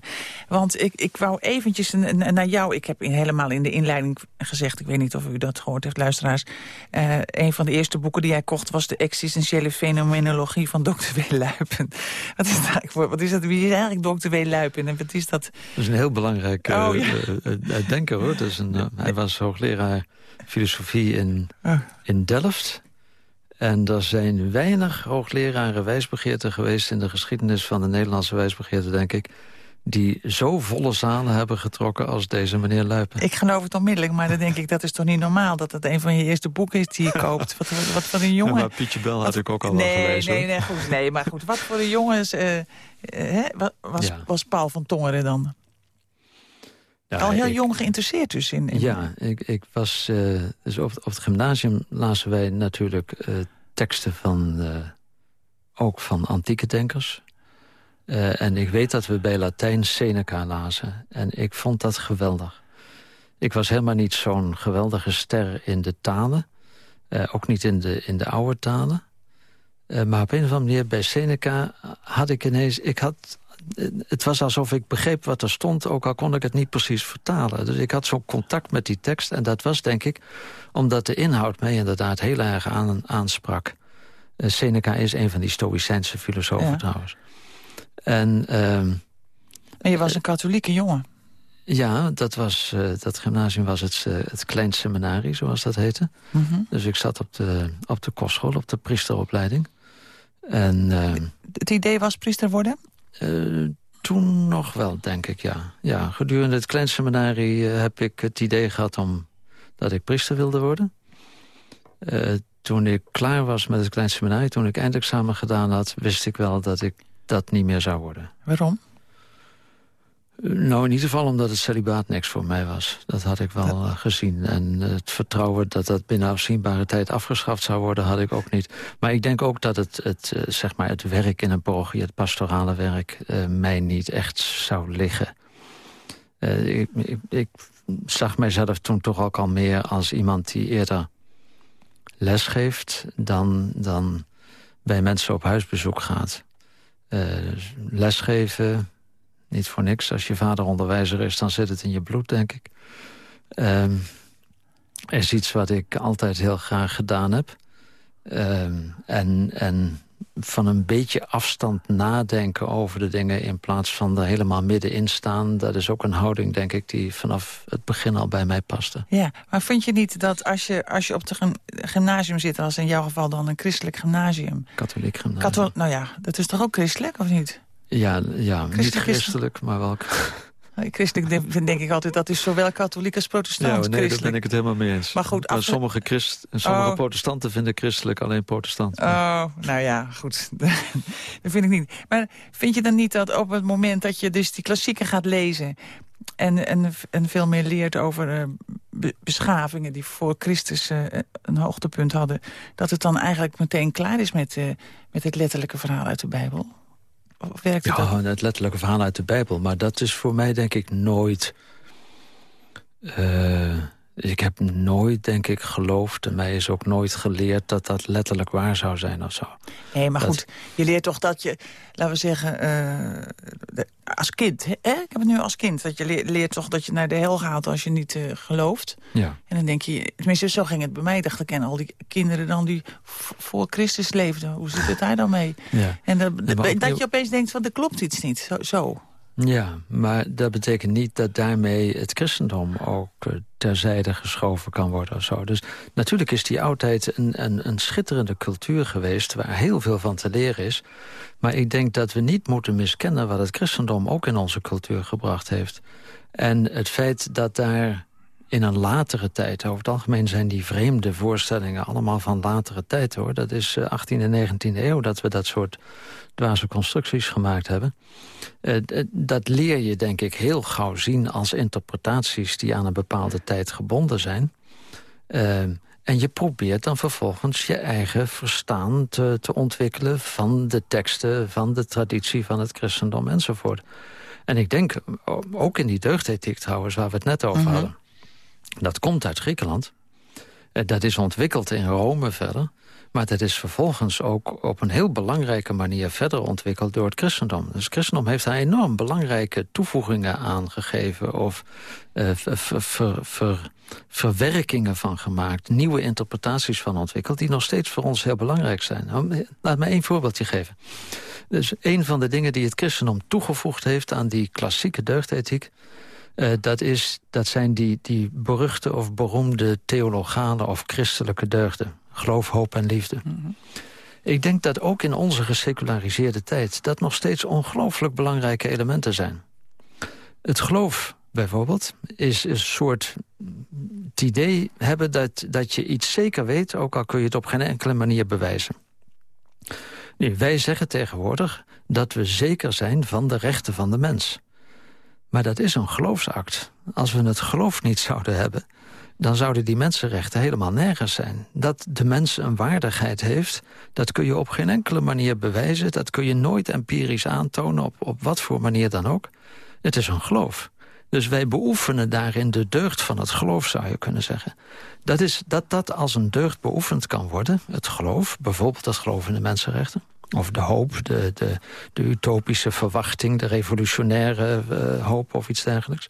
want ik, ik wou eventjes naar jou... Ik heb helemaal in de inleiding gezegd... ik weet niet of u dat gehoord heeft, luisteraars... Uh, een van de eerste boeken die hij kocht... was de existentiële fenomenologie van Dr. W. Luipen. [LAUGHS] Wat is dat, wat is dat? Wie is eigenlijk Dr. W. Luipen en wat is dat? Dat is een heel belangrijk... Oh, uh, denker, hoor. Dus een, hij was hoogleraar filosofie in, oh. in Delft. En er zijn weinig hoogleraren wijsbegeerte geweest... in de geschiedenis van de Nederlandse wijsbegeerte, denk ik die zo volle zalen hebben getrokken als deze meneer Luipen. Ik geloof het onmiddellijk, maar dan denk ik... dat is toch niet normaal dat het een van je eerste boeken is die je koopt. Wat, wat, wat voor een jongen... Ja, maar Pietje Bel had ik ook al nee, wel gelezen. Nee, nee, goed, nee, maar goed. Wat voor een jongens uh, uh, was, was Paul van Tongeren dan? Al heel jong geïnteresseerd dus in... Ja, ik, ik was... Uh, dus op, op, het gymnasium lazen wij natuurlijk uh, teksten van... Uh, ook van antieke denkers. En ik weet dat we bij Latijn Seneca lazen. En ik vond dat geweldig. Ik was helemaal niet zo'n geweldige ster in de talen. ook niet in de, in de oude talen. maar op een of andere manier bij Seneca had ik ineens... Ik had het was alsof ik begreep wat er stond, ook al kon ik het niet precies vertalen. Dus ik had zo'n contact met die tekst en dat was denk ik... omdat de inhoud mij inderdaad heel erg aan, aansprak. Seneca is een van die Stoïcijnse filosofen trouwens. En, uh, en je was een katholieke jongen? Ja, dat, was, uh, dat gymnasium was het, uh, het klein seminarie, zoals dat heette. Mhm. Dus ik zat op de, op de kostschool, op de priesteropleiding. En, het idee was priester worden? Uh, toen nog wel, denk ik, ja. ja gedurende het kleinseminarie uh, heb ik het idee gehad om dat ik priester wilde worden. Toen ik klaar was met het kleinseminarie, toen ik eindexamen gedaan had... wist ik wel dat ik dat niet meer zou worden. Waarom? Nou, in ieder geval omdat het celibaat niks voor mij was. Dat had ik wel uh, gezien. En uh, het vertrouwen dat dat binnen afzienbare tijd afgeschaft zou worden... had ik ook niet. Maar ik denk ook dat het, het, uh, zeg maar het werk in een parochie... het pastorale werk, mij niet echt zou liggen. Ik, ik, ik, zag mijzelf toen toch ook al meer als iemand die eerder lesgeeft... dan, dan bij mensen op huisbezoek gaat. Lesgeven niet voor niks. Als je vader onderwijzer is, dan zit het in je bloed, denk ik. Um, is iets wat ik altijd heel graag gedaan heb. Um, en, en van een beetje afstand nadenken over de dingen... in plaats van er helemaal middenin staan. Dat is ook een houding, denk ik, die vanaf het begin al bij mij paste. Ja, maar vind je niet dat als je, als je op het gymnasium zit... als in jouw geval dan een christelijk gymnasium... Katholiek gymnasium. Kathol nou ja, dat is toch ook christelijk, of niet? Ja, ja niet christelijk, maar wel... [LAUGHS] Christelijk vind denk ik altijd, dat is zowel katholiek als protestant. Ja, nee, daar ben ik het helemaal mee eens. Maar goed, sommige, christ, sommige oh. protestanten vinden christelijk alleen protestant. Oh, nou ja, goed. [LAUGHS] dat vind ik niet. Maar vind je dan niet dat op het moment dat je dus die klassieken gaat lezen... en, en, en veel meer leert over uh, beschavingen die voor Christus uh, een hoogtepunt hadden... dat het dan eigenlijk meteen klaar is met, uh, met het letterlijke verhaal uit de Bijbel? Of werkt het ja, het letterlijke verhaal uit de Bijbel. Maar dat is voor mij denk ik nooit... Uh, ik heb nooit, denk ik, geloofd... en mij is ook nooit geleerd dat dat letterlijk waar zou zijn of zo. Nee, maar goed, je leert toch dat je, laten we zeggen... Uh, als kind, hè? ik heb het nu als kind... dat je leert, toch dat je naar de hel gaat als je niet uh, gelooft. Ja. En dan denk je, tenminste zo ging het bij mij, dacht ik... en al die kinderen dan die voor Christus leefden, hoe zit het daar dan mee? Ja. En dat, dat je opeens denkt, van er klopt iets niet, zo. zo. Ja, maar dat betekent niet dat daarmee het christendom ook uh, terzijde geschoven kan worden of zo. Dus natuurlijk is die oudheid een, een, een schitterende cultuur geweest... waar heel veel van te leren is. Maar ik denk dat we niet moeten miskennen wat het christendom ook in onze cultuur gebracht heeft. En het feit dat daar in een latere tijd. Over het algemeen zijn die vreemde voorstellingen allemaal van latere tijd. hoor. Dat is 18e en 19e eeuw dat we dat soort dwaze constructies gemaakt hebben. Uh, dat leer je denk ik heel gauw zien als interpretaties... die aan een bepaalde tijd gebonden zijn. Uh, en je probeert dan vervolgens je eigen verstaan te, te ontwikkelen... van de teksten, van de traditie van het christendom enzovoort. En ik denk, ook in die deugdethiek trouwens, waar we het net over mm -hmm. hadden... Dat komt uit Griekenland. Eh, dat is ontwikkeld in Rome verder. Maar dat is vervolgens ook op een heel belangrijke manier verder ontwikkeld door het christendom. Dus het christendom heeft daar enorm belangrijke toevoegingen aan gegeven... of ver, verwerkingen van gemaakt, nieuwe interpretaties van ontwikkeld... die nog steeds voor ons heel belangrijk zijn. Nou, laat me één voorbeeldje geven. Dus een van de dingen die het christendom toegevoegd heeft aan die klassieke deugdethiek... Uh, dat, is, dat zijn die, die beruchte of beroemde theologale of christelijke deugden. Geloof, hoop en liefde. Mm -hmm. Ik denk dat ook in onze geseculariseerde tijd... dat nog steeds ongelooflijk belangrijke elementen zijn. Het geloof bijvoorbeeld is een soort het idee hebben... Dat, dat je iets zeker weet, ook al kun je het op geen enkele manier bewijzen. Nu, wij zeggen tegenwoordig dat we zeker zijn van de rechten van de mens... Maar dat is een geloofsact. Als we het geloof niet zouden hebben... dan zouden die mensenrechten helemaal nergens zijn. Dat de mens een waardigheid heeft, dat kun je op geen enkele manier bewijzen. Dat kun je nooit empirisch aantonen, op, op wat voor manier dan ook. Het is een geloof. Dus wij beoefenen daarin de deugd van het geloof, zou je kunnen zeggen. Dat, is, dat dat als een deugd beoefend kan worden, het geloof... bijvoorbeeld het geloof in de mensenrechten... Of de hoop, de, de, de utopische verwachting, de revolutionaire uh, hoop of iets dergelijks.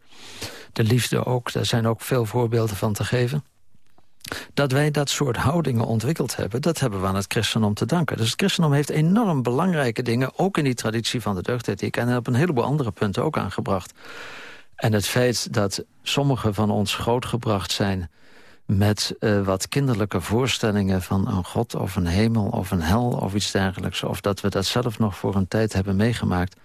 De liefde ook, daar zijn ook veel voorbeelden van te geven. Dat wij dat soort houdingen ontwikkeld hebben, dat hebben we aan het christendom te danken. Dus het christendom heeft enorm belangrijke dingen, ook in die traditie van de deugdethiek... en op een heleboel andere punten ook aangebracht. En het feit dat sommige van ons grootgebracht zijn met uh, wat kinderlijke voorstellingen van een god of een hemel of een hel of iets dergelijks... of dat we dat zelf nog voor een tijd hebben meegemaakt...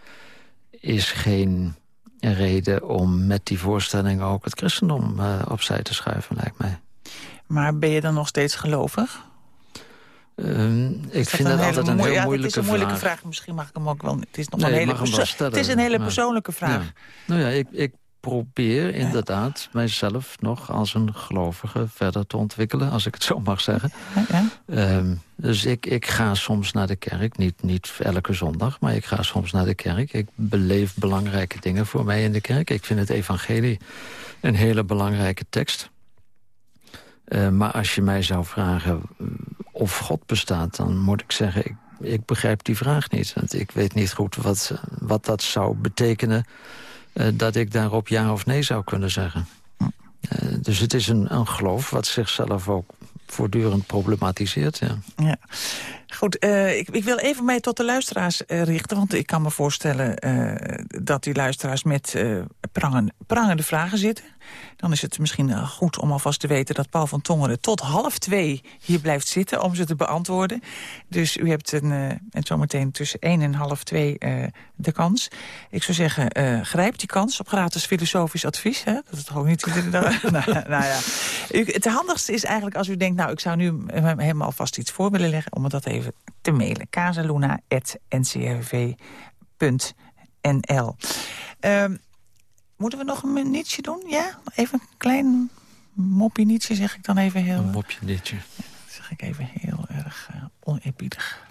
is geen reden om met die voorstellingen ook het christendom uh, opzij te schuiven, lijkt mij. Maar ben je dan nog steeds gelovig? Ehm, ik vind dat, altijd een heel ja, moeilijke Het is een moeilijke vraag. vraag. Misschien mag ik hem ook wel... Het is nog Nee, een hele, het is een hele maar- persoonlijke vraag. Nou ja, ik, ik probeer inderdaad mijzelf nog als een gelovige verder te ontwikkelen, als ik het zo mag zeggen. Ja? Ehm, dus ik, ik ga soms naar de kerk, niet, niet elke zondag, maar ik ga soms naar de kerk. Ik beleef belangrijke dingen voor mij in de kerk. Ik vind het evangelie een hele belangrijke tekst. Eh, maar als je mij zou vragen mm, of God bestaat, dan moet ik zeggen... ik, ik begrijp die vraag niet. Want ik weet niet goed wat, wat dat zou betekenen... eh, dat ik daarop ja of nee zou kunnen zeggen. Eh, dus het is een, een geloof wat zichzelf ook voortdurend problematiseert. Ja. Ja. Goed, eh, ik, ik wil even mij tot de luisteraars richten. Want ik kan me voorstellen dat die luisteraars met eh, prangen, prangende vragen zitten. Dan is het misschien eh, goed om alvast te weten dat Paul van Tongeren tot half twee hier blijft zitten om ze te beantwoorden. Dus u hebt een, eh, en zometeen tussen één en half twee eh, de kans. Ik zou zeggen, eh, grijp die kans op gratis filosofisch advies. Hè? Dat is toch ook niet iedere dag. [LAUGHS] nou, nou ja. U, het handigste is eigenlijk als u denkt, nou ik zou nu hem helemaal vast iets voor willen leggen, om het dat even te mailen. casaluna.ncrv.nl Ehm Moeten we nog een minuutje doen? Ja? Even een klein moppie nietje, zeg ik dan even heel... Een mopje ditje. zeg ik even heel erg uh, oneerbiedig.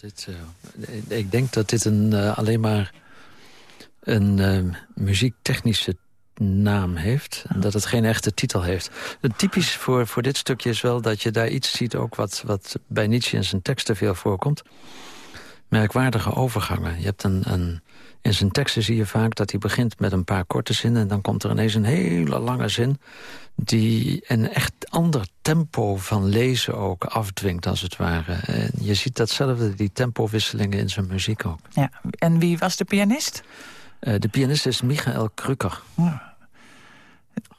Dit, uh, ik denk dat dit een, uh, alleen maar een uh, muziektechnische naam heeft. En dat het geen echte titel heeft. Het typisch voor, voor dit stukje is wel dat je daar iets ziet... ook wat, wat bij Nietzsche in zijn teksten veel voorkomt. Merkwaardige overgangen. Je hebt een, een, in zijn teksten zie je vaak dat hij begint met een paar korte zinnen... en dan komt er ineens een hele lange zin... die een echt ander tempo van lezen ook afdwingt, als het ware. En je ziet datzelfde, die tempowisselingen in zijn muziek ook. Ja, en wie was de pianist? Uh, de pianist is Michael Krukker. Ja.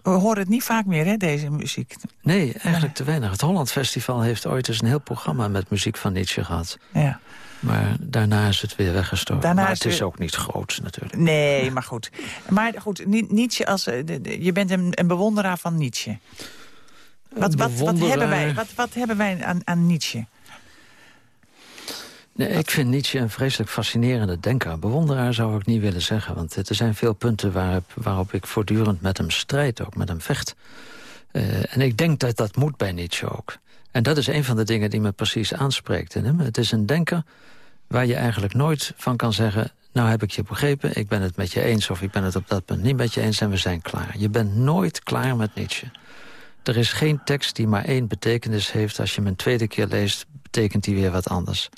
We horen het niet vaak meer, hè, deze muziek. Nee, eigenlijk te weinig. Het Holland Festival heeft ooit eens een heel programma met muziek van Nietzsche gehad. Ja. Maar daarna is het weer weggestoken. Daarna maar is het is weer... ook niet groots natuurlijk. Nee, maar goed. Maar goed, Nietzsche als, je bent een, een bewonderaar van Nietzsche. Wat, wat, wat, hebben wij, wat, wat hebben wij aan, aan Nietzsche? Nee, ik vind Nietzsche een vreselijk fascinerende denker. Bewonderaar zou ik niet willen zeggen. Want er zijn veel punten waarop, waarop ik voortdurend met hem strijd, ook met hem vecht. Uh, en ik denk dat dat moet bij Nietzsche ook. En dat is een van de dingen die me precies aanspreekt in hem. Het is een denker waar je eigenlijk nooit van kan zeggen... nou heb ik je begrepen, ik ben het met je eens... of ik ben het op dat punt niet met je eens en we zijn klaar. Je bent nooit klaar met Nietzsche. Er is geen tekst die maar één betekenis heeft. Als je hem een tweede keer leest, betekent die weer wat anders.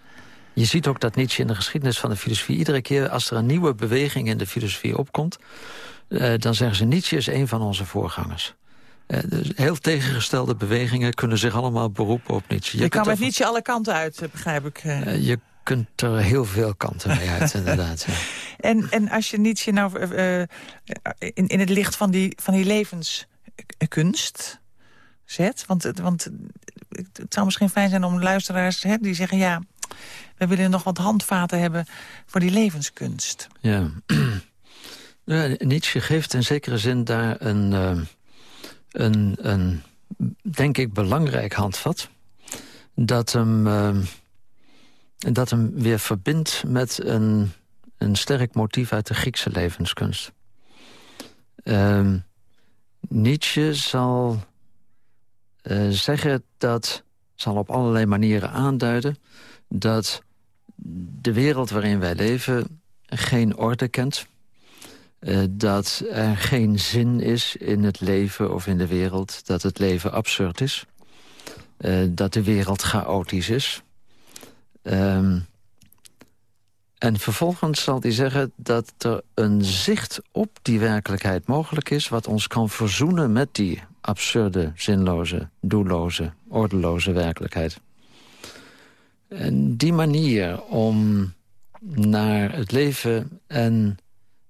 Je ziet ook dat Nietzsche in de geschiedenis van de filosofie... iedere keer als er een nieuwe beweging in de filosofie opkomt... Uh, dan zeggen ze Nietzsche is een van onze voorgangers. Uh, dus heel tegengestelde bewegingen kunnen zich allemaal beroepen op Nietzsche. Je, je kan met Nietzsche alle kanten uit, begrijp ik. Je kunt er heel veel kanten mee uit, [LAUGHS] inderdaad. Ja. En, en als je Nietzsche nou in, in het licht van die, van die levenskunst... zet? Want, het- want het zou misschien fijn zijn om luisteraars hè, die zeggen... ja, we willen nog wat handvaten hebben voor die levenskunst. Ja. [CLEARS THROAT] ja Nietzsche geeft in zekere zin daar een, eh, een, een denk ik, belangrijk handvat. Dat hem, eh, dat hem weer verbindt met een, een sterk motief uit de Griekse levenskunst. Ehm, Nietzsche zal eh, zeggen dat, zal op allerlei manieren aanduiden... dat de wereld waarin wij leven geen orde kent. Eh, dat er geen zin is in het leven of in de wereld. Dat het leven absurd is. Eh, dat de wereld chaotisch is. Ehm, en vervolgens zal hij zeggen dat er een zicht op die werkelijkheid mogelijk is... wat ons kan verzoenen met die absurde, zinloze, doelloze, ordeloze werkelijkheid. En die manier om naar het leven en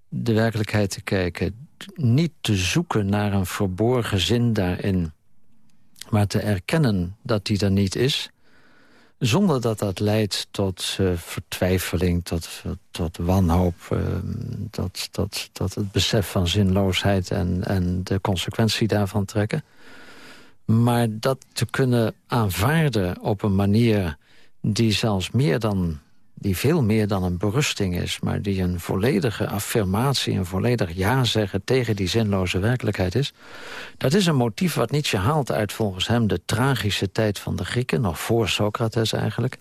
de werkelijkheid te kijken... niet te zoeken naar een verborgen zin daarin... maar te erkennen dat die er niet is... zonder dat dat leidt tot uh, vertwijfeling, tot, tot wanhoop... Uh, tot, tot, het besef van zinloosheid en, en de consequentie daarvan trekken. Maar dat te kunnen aanvaarden op een manier die zelfs meer dan, die veel meer dan een berusting is... maar die een volledige affirmatie, een volledig ja zeggen... tegen die zinloze werkelijkheid is. Dat is een motief wat Nietzsche haalt uit volgens hem... de tragische tijd van de Grieken, nog voor Socrates eigenlijk...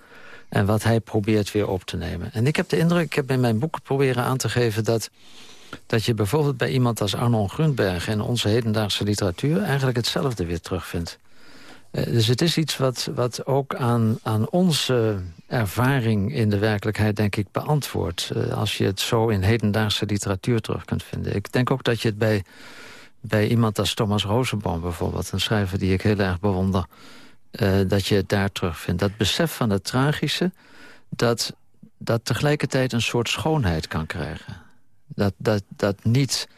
en wat hij probeert weer op te nemen. En ik heb de indruk, ik heb in mijn boek proberen aan te geven... dat, dat je bijvoorbeeld bij iemand als Arnon Grunberg... in onze hedendaagse literatuur eigenlijk hetzelfde weer terugvindt. Uh, dus het is iets wat, wat ook aan, aan onze ervaring in de werkelijkheid, denk ik, beantwoordt. Uh, als je het zo in hedendaagse literatuur terug kunt vinden. Ik denk ook dat je het bij, bij iemand als Thomas Rosenbaum bijvoorbeeld... een schrijver die ik heel erg bewonder, uh, dat je het daar terugvindt. Dat besef van het tragische, dat, dat tegelijkertijd een soort schoonheid kan krijgen. Dat, dat, dat niet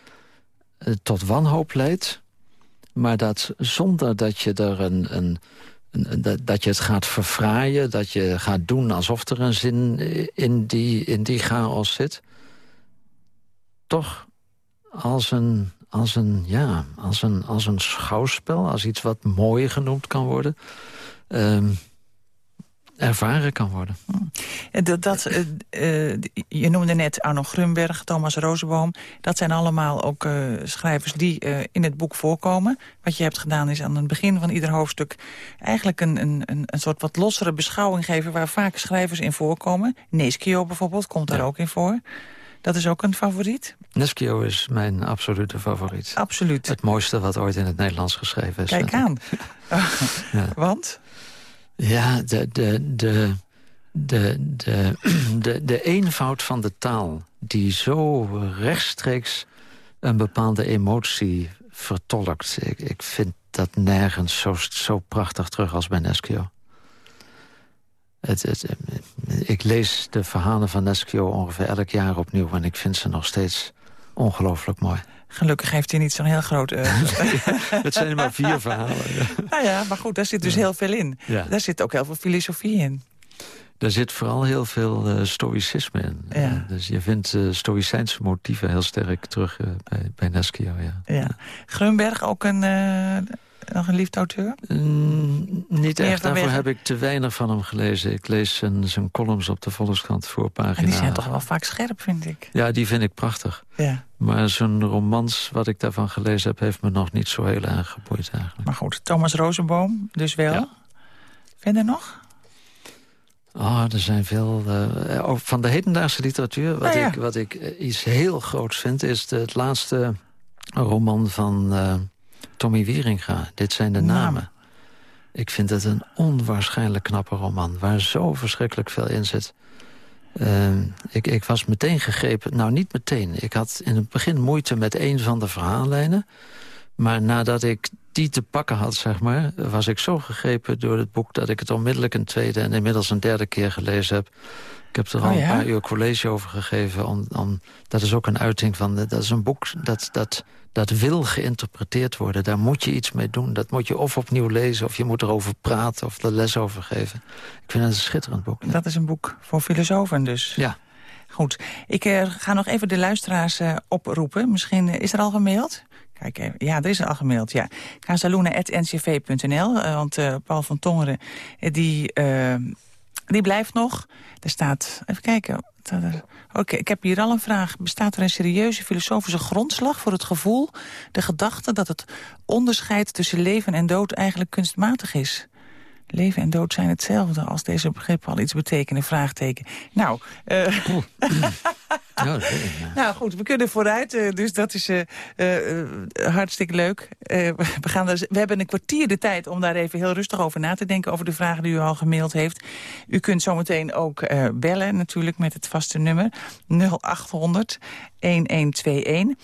tot wanhoop leidt maar dat zonder dat je er een, een, dat je het gaat verfraaien, dat je gaat doen alsof er een zin in die, in die chaos zit, toch als een, als een, ja, als een, als een schouwspel, als iets wat mooi genoemd kan worden, um, ervaren kan worden. Dat, dat, uh, uh, je noemde net Arno Grunberg, Thomas Rosenboom. Dat zijn allemaal ook uh, schrijvers die in het boek voorkomen. Wat je hebt gedaan is aan het begin van ieder hoofdstuk... eigenlijk een, een, een soort wat lossere beschouwing geven... waar vaak schrijvers in voorkomen. Neeskio bijvoorbeeld komt daar ja. ook in voor. Dat is ook een favoriet? Neskio is mijn absolute favoriet. Absoluut. Het mooiste wat ooit in het Nederlands geschreven is. Kijk aan. ja. [LAUGHS] Want? Ja, de, de, de, de, [CLEARS THROAT] de, de, eenvoud van de taal... die zo rechtstreeks een bepaalde emotie vertolkt. Ik, ik vind dat nergens zo, zo prachtig terug als bij het, ik lees de verhalen van Neschio ongeveer elk jaar opnieuw... en ik vind ze nog steeds ongelooflijk mooi. Gelukkig heeft hij niet zo'n heel groot... [LAUGHS] Uh... het zijn er maar vier verhalen. [LAUGHS] nou ja, maar goed, daar zit dus ja. heel veel in. Ja. Daar zit ook heel veel filosofie in. Daar zit vooral heel veel uh, stoïcisme in. Ja. Uh, dus je vindt uh, stoïcijnse motieven heel sterk terug bij, bij. Ja. Ja. Grunberg ook een, een liefde auteur? Mm, niet echt, daarvoor heb ik te weinig van hem gelezen. Ik lees zijn, zijn columns op de Volkskrant voorpagina. En die zijn toch wel vaak scherp, vind ik. Ja, die vind ik prachtig. Ja. Maar zo'n romans, wat ik daarvan gelezen heb... heeft me nog niet zo heel erg geboeid eigenlijk. Maar goed, Thomas Rosenboom dus wel. Ja. Verder nog? Oh, er zijn veel... Uh, van de hedendaagse literatuur, wat, ja. ik, wat ik uh, iets heel groots vind... is de, het laatste roman van uh, Tommy Wieringa. Dit zijn de namen. namen. Ik vind het een onwaarschijnlijk knappe roman... waar zo verschrikkelijk veel in zit. Uh, ik, ik was meteen gegrepen... Nou, niet meteen. Ik had in het begin moeite met een van de verhaallijnen. Maar nadat ik die te pakken had, zeg maar... was ik zo gegrepen door het boek... dat ik het onmiddellijk een tweede en inmiddels een derde keer gelezen heb. Ik heb er al Oh, ja? een paar uur college over gegeven. Om, om, dat is ook een uiting van... Dat is een boek dat, dat, dat wil geïnterpreteerd worden. Daar moet je iets mee doen. Dat moet je of opnieuw lezen, of je moet erover praten... of er les over geven. Ik vind het een schitterend boek. Dat is een boek voor filosofen dus. Ja. Goed, ik eh, ga nog even de luisteraars eh, oproepen. Misschien eh, is er al gemaild? Kijk even. Ja, er is al gemaild, ja. casaluna.ncv.nl, want Paul van Tongeren, die, die blijft nog. Er staat, even kijken... er? Oké, ik heb hier al een vraag. Bestaat er een serieuze filosofische grondslag voor het gevoel... de gedachte dat het onderscheid tussen leven en dood eigenlijk kunstmatig is? Leven en dood zijn hetzelfde als deze begrippen al iets betekenen, vraagteken. Nou, eh, [LAUGHS] [LAUGHS] Ja. nou goed, we kunnen vooruit, eh, dus dat is eh, eh, hartstikke leuk. We, gaan er, we hebben een kwartier de tijd om daar even heel rustig over na te denken... over de vragen die u al gemaild heeft. U kunt zometeen ook bellen natuurlijk met het vaste nummer 0800 1121.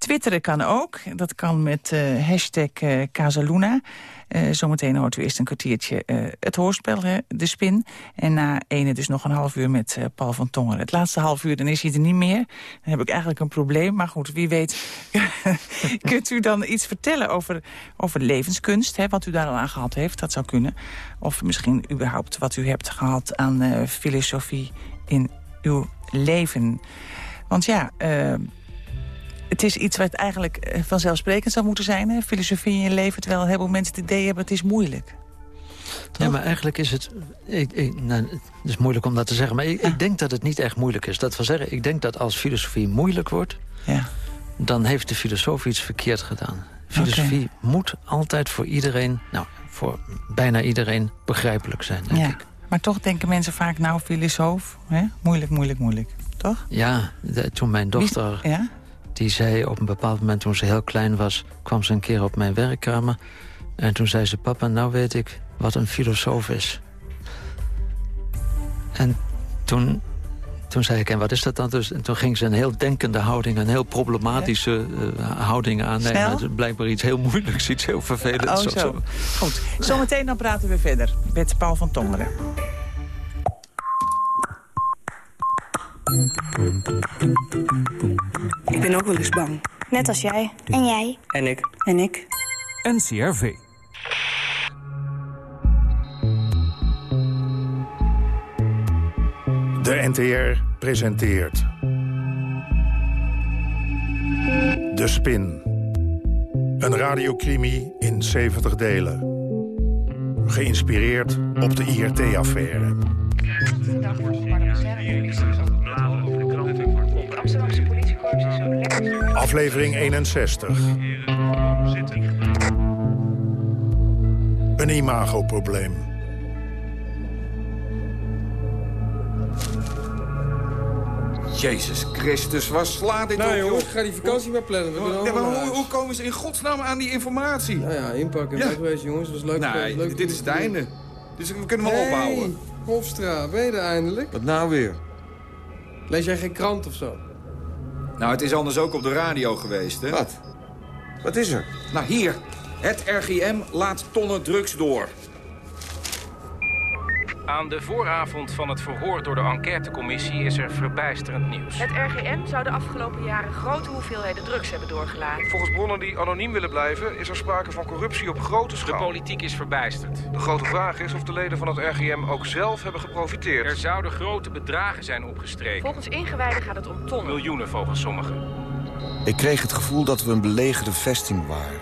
Twitteren kan ook, dat kan met eh, hashtag eh, Casaluna... Eh, zometeen hoort u eerst een kwartiertje het hoorspel, De Spin. En na ene dus nog een half uur met Paul van Tongeren. Het laatste half uur, dan is hij er niet meer. Dan heb ik eigenlijk een probleem. Maar goed, wie weet [LAUGHS] kunt u dan iets vertellen over, over levenskunst. Hè, wat u daar al aan gehad heeft, dat zou kunnen. Of misschien überhaupt wat u hebt gehad aan filosofie in uw leven. Want ja... het is iets wat eigenlijk eh, vanzelfsprekend zou moeten zijn, hè? filosofie in je leven. Terwijl een heleboel mensen het idee hebben, het is moeilijk. Ja, maar eigenlijk is het... Ik, ik, nou, het is moeilijk om dat te zeggen, maar ik, ik denk dat het niet echt moeilijk is. Dat wil zeggen, ik denk dat als filosofie moeilijk wordt... Ja. dan heeft de filosoof iets verkeerd gedaan. Filosofie moet altijd voor iedereen, nou, voor bijna iedereen begrijpelijk zijn, denk ja. ik. Maar toch denken mensen vaak, nou, filosoof, hè? moeilijk, moeilijk, moeilijk. Toch? Ja, de- toen mijn dochter, Wie- Ja? Die zei op een bepaald moment toen ze heel klein was... kwam ze een keer op mijn werkkamer en toen zei ze... papa, nou weet ik wat een filosoof is. En toen, toen zei ik, en wat is dat dan? Dus, en toen ging ze een heel denkende houding... een heel problematische eh, houding aannemen. Snel? Blijkbaar iets heel moeilijks, iets heel vervelends. Oh, zo. Goed. Zometeen dan praten we verder met Paul van Tongeren. Ik ben ook wel eens bang. Net als jij. En jij. En ik. En ik. NCRV. De NTR presenteert... De Spin. Een radiocrimi in 70 delen. Geïnspireerd op de IRT-affaire. Aflevering 61. Een imagoprobleem. Jezus Christus, waar slaat dit Nou op, jongens, joh? ga die vakantie maar plannen. We doen Ja, allemaal maar hoe, komen ze in godsnaam aan die informatie? Nou ja, inpakken. Ja. Ja. Wegwezen jongens, dat was leuk. nee, leuk dit is het einde. Dus we kunnen wel nee. ophouden. Hofstra, ben je er eindelijk? Wat nou weer? Lees jij geen krant of zo? Nou, het is anders ook op de radio geweest, hè? Wat? Wat is er? Nou, hier. Het RGM laat tonnen drugs door. Aan de vooravond van het verhoor door de enquêtecommissie is er verbijsterend nieuws. Het RGM zou de afgelopen jaren grote hoeveelheden drugs hebben doorgelaten. Volgens bronnen die anoniem willen blijven is er sprake van corruptie op grote De schaal. politiek is verbijsterd. De grote vraag is of de leden van het RGM ook zelf hebben Er geprofiteerd. zouden grote bedragen zijn opgestreken. Volgens ingewijden gaat het om tonnen. Miljoenen volgens sommigen. Ik kreeg het gevoel dat we een belegerde vesting waren.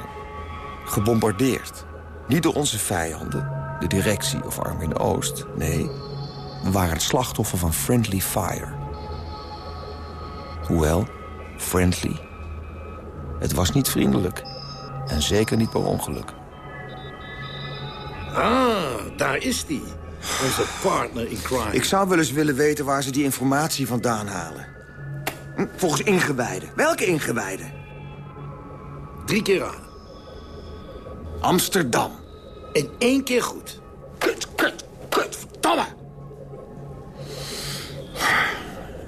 Gebombardeerd. Niet door onze vijanden, de directie of Armin Oost. Nee, we waren het slachtoffer van friendly fire. Hoewel, friendly. Het was niet vriendelijk. En zeker niet per ongeluk. Ah, daar is die. Onze partner in crime. Ik zou wel eens willen weten waar ze die informatie vandaan halen. Hm, Volgens ingewijden. Welke ingewijden? Drie keer aan. Amsterdam. In één keer goed. Kut, kut, kut, verdomme.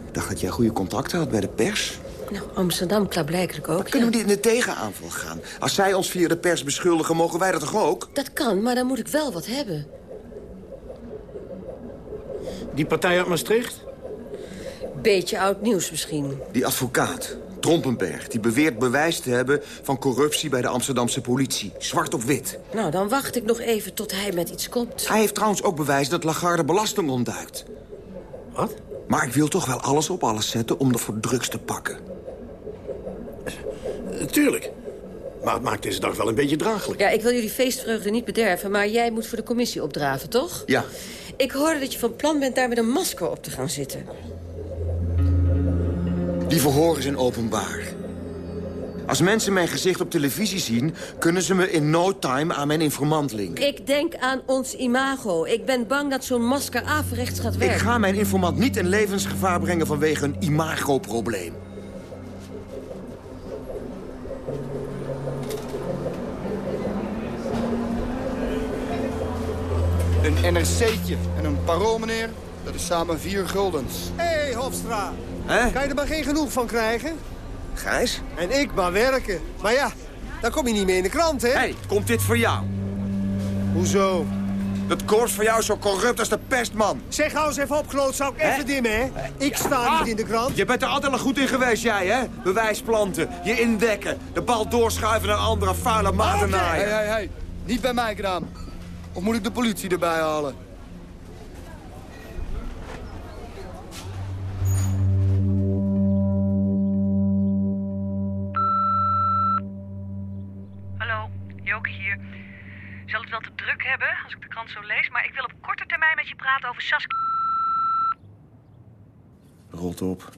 Ik dacht dat jij goede contacten had bij de pers. Nou, Amsterdam klaarblijkelijk ook. Kunnen we niet in de tegenaanval gaan? Als zij ons via de pers beschuldigen, mogen wij dat toch ook? Dat kan, maar dan moet ik wel wat hebben. Die partij uit Maastricht? Beetje oud nieuws misschien. Die advocaat, Trompenberg, die beweert bewijs te hebben... van corruptie bij de Amsterdamse politie. Zwart op wit. Nou, dan wacht ik nog even tot hij met iets komt. Hij heeft trouwens ook bewijs dat Lagarde belasting ontduikt. Wat? Maar ik wil toch wel alles op alles zetten om er voor drugs te pakken. Tuurlijk. Maar het maakt deze dag wel een beetje draaglijk. Ja, ik wil jullie feestvreugde niet bederven, maar jij moet voor de commissie opdraven, toch? Ja. Ik hoorde dat je van plan bent daar met een masker op te gaan zitten. Die verhoren zijn openbaar. Als mensen mijn gezicht op televisie zien... kunnen ze me in no time aan mijn informant linken. Ik denk aan ons imago. Ik ben bang dat zo'n masker averechts gaat werken. Ik ga mijn informant niet in levensgevaar brengen vanwege een imagoprobleem. Een NRC'tje en een parool, meneer. Dat is samen vier guldens. Hé, hey, Hofstra. Hè? Kan je er maar geen genoeg van krijgen? Gijs? En ik maar werken. Maar ja, dan kom je niet meer in de krant, hè? Hé, hey, komt dit voor jou? Hoezo? Het korps van jou is zo corrupt als de pest, man. Zeg, hou eens even op, zou ik even dimmen, hè? Ik sta Ah, niet in de krant. Je bent er altijd al goed in geweest, jij, hè? Bewijs planten, je indekken, de bal doorschuiven naar andere vuile maten Hé, hé, hé. Niet bij mij gedaan. Of moet ik de politie erbij halen? Hebben als ik de krant zo lees, maar ik wil op korte termijn met je praten over Saskia. Rolt op.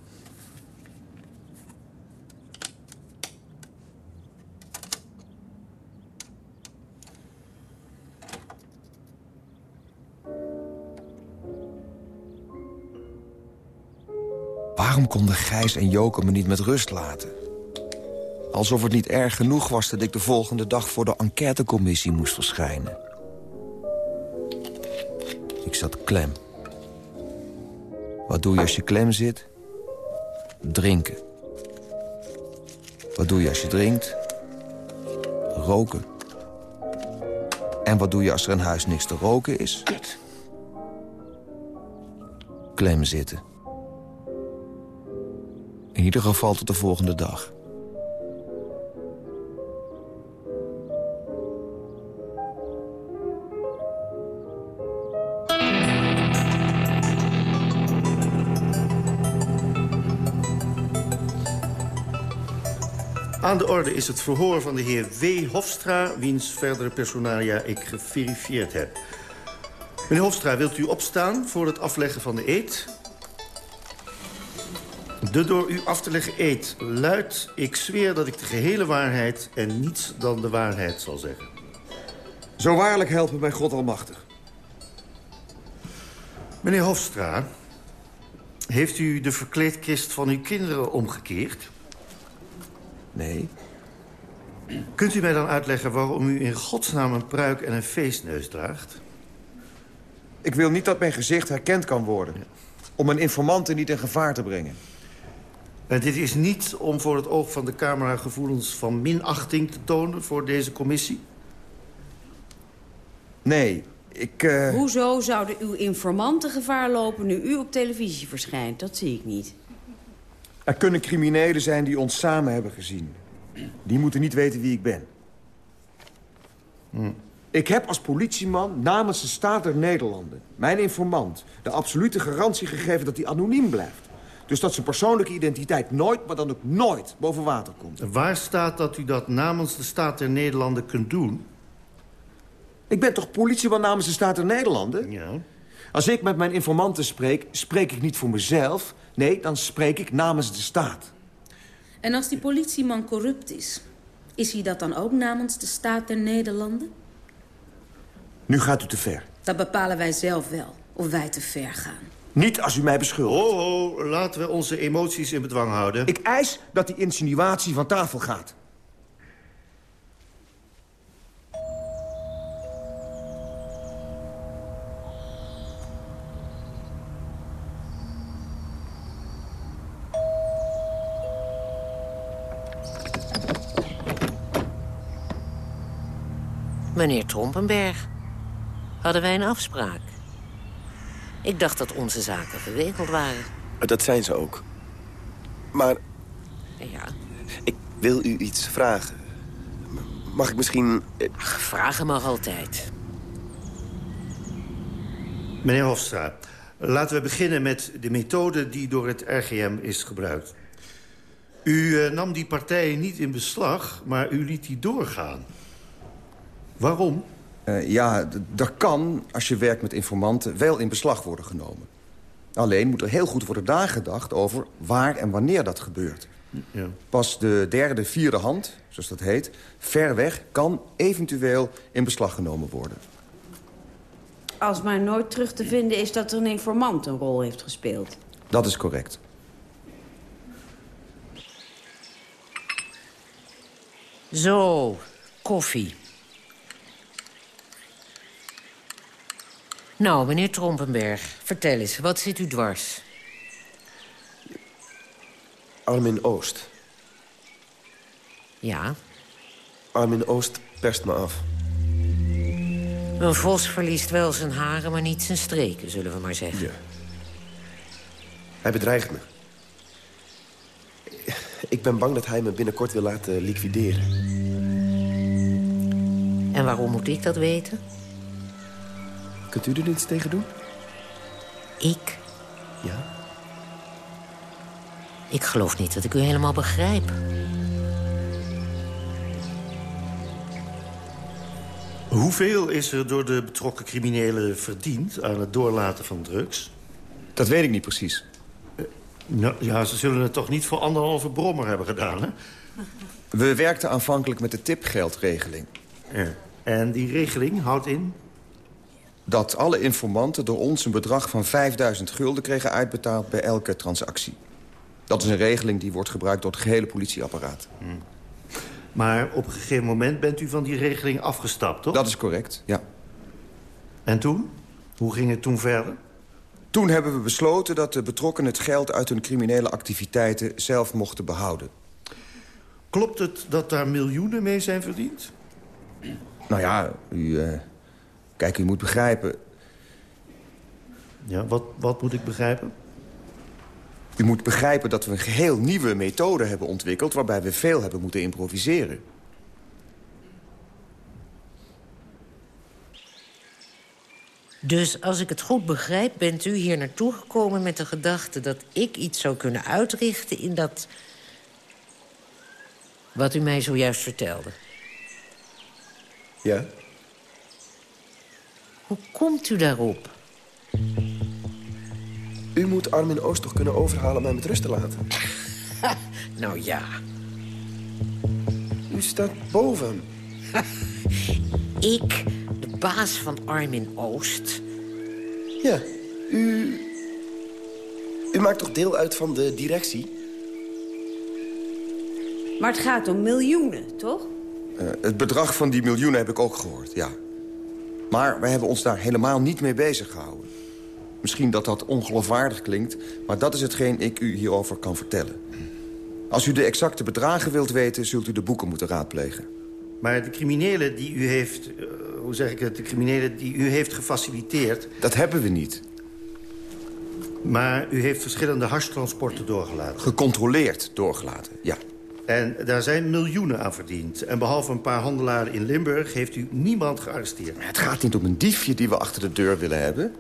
Waarom konden Gijs en Joke me niet met rust laten? Alsof het niet erg genoeg was dat ik de volgende dag voor de enquêtecommissie moest verschijnen. Ik zat klem. Wat doe je als je klem zit? Drinken. Wat doe je als je drinkt? Roken. En wat doe je als er in huis niks te roken is? Klem zitten. In ieder geval tot de volgende dag. Aan de orde is het verhoor van de heer W. Hofstra... wiens verdere personalia ik geverifieerd heb. Meneer Hofstra, wilt u opstaan voor het afleggen van de eed? De door u af te leggen eed luidt... ik zweer dat ik de gehele waarheid en niets dan de waarheid zal zeggen. Zo waarlijk helpen mij God almachtig. Meneer Hofstra, heeft u de verkleedkist van uw kinderen omgekeerd? Nee. Kunt u mij dan uitleggen waarom u in godsnaam een pruik en een feestneus draagt? Ik wil niet dat mijn gezicht herkend kan worden. Om mijn informanten niet in gevaar te brengen. En dit is niet om voor het oog van de camera gevoelens van minachting te tonen voor deze commissie? Nee, ik... Uh... Hoezo zouden uw informanten gevaar lopen nu u op televisie verschijnt? Dat zie ik niet. Er kunnen criminelen zijn die ons samen hebben gezien. Die moeten niet weten wie ik ben. Hm. Ik heb als politieman namens de Staat der Nederlanden... mijn informant de absolute garantie gegeven dat hij anoniem blijft. Dus dat zijn persoonlijke identiteit nooit, maar dan ook nooit boven water komt. Waar staat dat u dat namens de Staat der Nederlanden kunt doen? Ik ben toch politieman namens de Staat der Nederlanden? Ja. Als ik met mijn informanten spreek, spreek ik niet voor mezelf. Nee, dan spreek ik namens de staat. En als die politieman corrupt is, is hij dat dan ook namens de Staat der Nederlanden? Nu gaat u te ver. Dat bepalen wij zelf wel, of wij te ver gaan. Niet als u mij beschuldigt. Ho, ho, laten we onze emoties in bedwang houden. Ik eis dat die insinuatie van tafel gaat. Meneer Trompenberg, hadden wij een afspraak? Ik dacht dat onze zaken geregeld waren. Dat zijn ze ook. Maar... Ja? Ik wil u iets vragen. Mag ik misschien... eh, Ach, vragen mag altijd. Meneer Hofstra, laten we beginnen met de methode die door het RGM is gebruikt. U eh, nam die partijen niet in beslag, maar u liet die doorgaan. Waarom? Eh, ja, dat kan, als je werkt met informanten, wel in beslag worden genomen. Alleen moet er heel goed worden nagedacht over waar en wanneer dat gebeurt. Ja. Pas de derde, vierde hand, zoals dat heet, ver weg... kan eventueel in beslag genomen worden. Als maar nooit terug te vinden is dat er een informant een rol heeft gespeeld. Dat is correct. Zo, koffie. Nou, meneer Trompenberg, vertel eens, wat zit u dwars? Armin Oost. Ja, Armin Oost perst me af. een vos verliest wel zijn haren, maar niet zijn streken, zullen we maar zeggen. Ja. Hij bedreigt me. Ik ben bang dat hij me binnenkort wil laten liquideren. En waarom moet ik dat weten? Kunt u er iets tegen doen? Ik? Ja. Ik geloof niet dat ik u helemaal begrijp. Hoeveel is er door de betrokken criminelen verdiend aan het doorlaten van drugs? Dat weet ik niet precies. Nou, ja, ze zullen het toch niet voor anderhalve brommer hebben gedaan, hè? We werkten aanvankelijk met de tipgeldregeling. Ja. En die regeling houdt in? Dat alle informanten door ons een bedrag van 5000 gulden kregen uitbetaald bij elke transactie. Dat is een regeling die wordt gebruikt door het gehele politieapparaat. Maar op een gegeven moment bent u van die regeling afgestapt, toch? Dat is correct, ja. En toen? Hoe ging het toen verder? Toen hebben we besloten dat de betrokkenen het geld uit hun criminele activiteiten zelf mochten behouden. Klopt het dat daar miljoenen mee zijn verdiend? Nou ja, u... eh, kijk, u moet begrijpen... Ja, wat, wat moet ik begrijpen? U moet begrijpen dat we een geheel nieuwe methode hebben ontwikkeld... waarbij we veel hebben moeten improviseren. Dus als ik het goed begrijp, bent u hier naartoe gekomen met de gedachte... dat ik iets zou kunnen uitrichten in dat... wat u mij zojuist vertelde. Ja? Hoe komt u daarop? U moet Armin Oost toch kunnen overhalen mij met rust te laten? [LAUGHS] Nou ja. U staat boven hem. [LAUGHS] Ik, de baas van Armin Oost... Ja, u... U maakt toch deel uit van de directie? Maar het gaat om miljoenen, toch? Eh, het bedrag van die miljoenen heb ik ook gehoord, ja. Maar wij hebben ons daar helemaal niet mee bezig gehouden. Misschien dat dat ongeloofwaardig klinkt... maar dat is hetgeen ik u hierover kan vertellen. Als u de exacte bedragen wilt weten... zult u de boeken moeten raadplegen. Maar de criminelen die u heeft... eh, hoe zeg ik het? De criminelen die u heeft gefaciliteerd... Dat hebben we niet. Maar u heeft verschillende hashtransporten doorgelaten. Gecontroleerd doorgelaten, ja. En daar zijn miljoenen aan verdiend. En behalve een paar handelaren in Limburg... heeft u niemand gearresteerd. Het gaat niet om een diefje die we achter de deur willen hebben.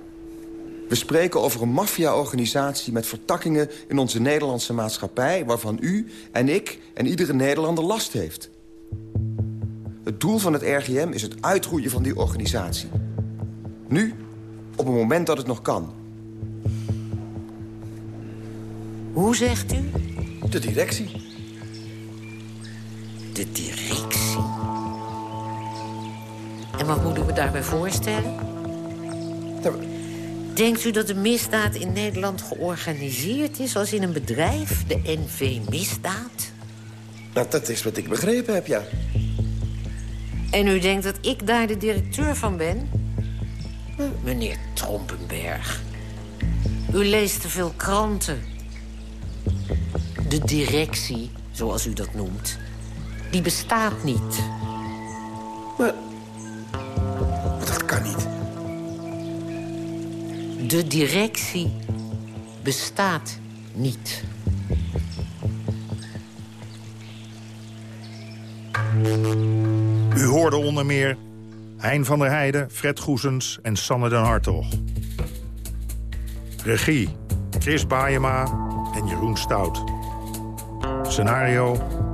We spreken over een maffia-organisatie met vertakkingen in onze Nederlandse maatschappij... waarvan u en ik en iedere Nederlander last heeft. Het doel van het RGM is het uitroeien van die organisatie. Nu, op het moment dat het nog kan. Hoe zegt u? De directie. De directie. En wat moet ik me daarbij voorstellen? Denkt u dat de misdaad in Nederland georganiseerd is als in een bedrijf? De NV Misdaad? Nou, dat is wat ik begrepen heb, ja. En u denkt dat ik daar de directeur van ben? Meneer Trompenberg. U leest te veel kranten. De directie, zoals u dat noemt, die bestaat niet. Maar, dat kan niet. De directie bestaat niet. U hoorde onder meer Hein van der Heijden, Fred Goesens en Sanne den Hartog. Regie Chris Baayema en Jeroen Stout. Scenario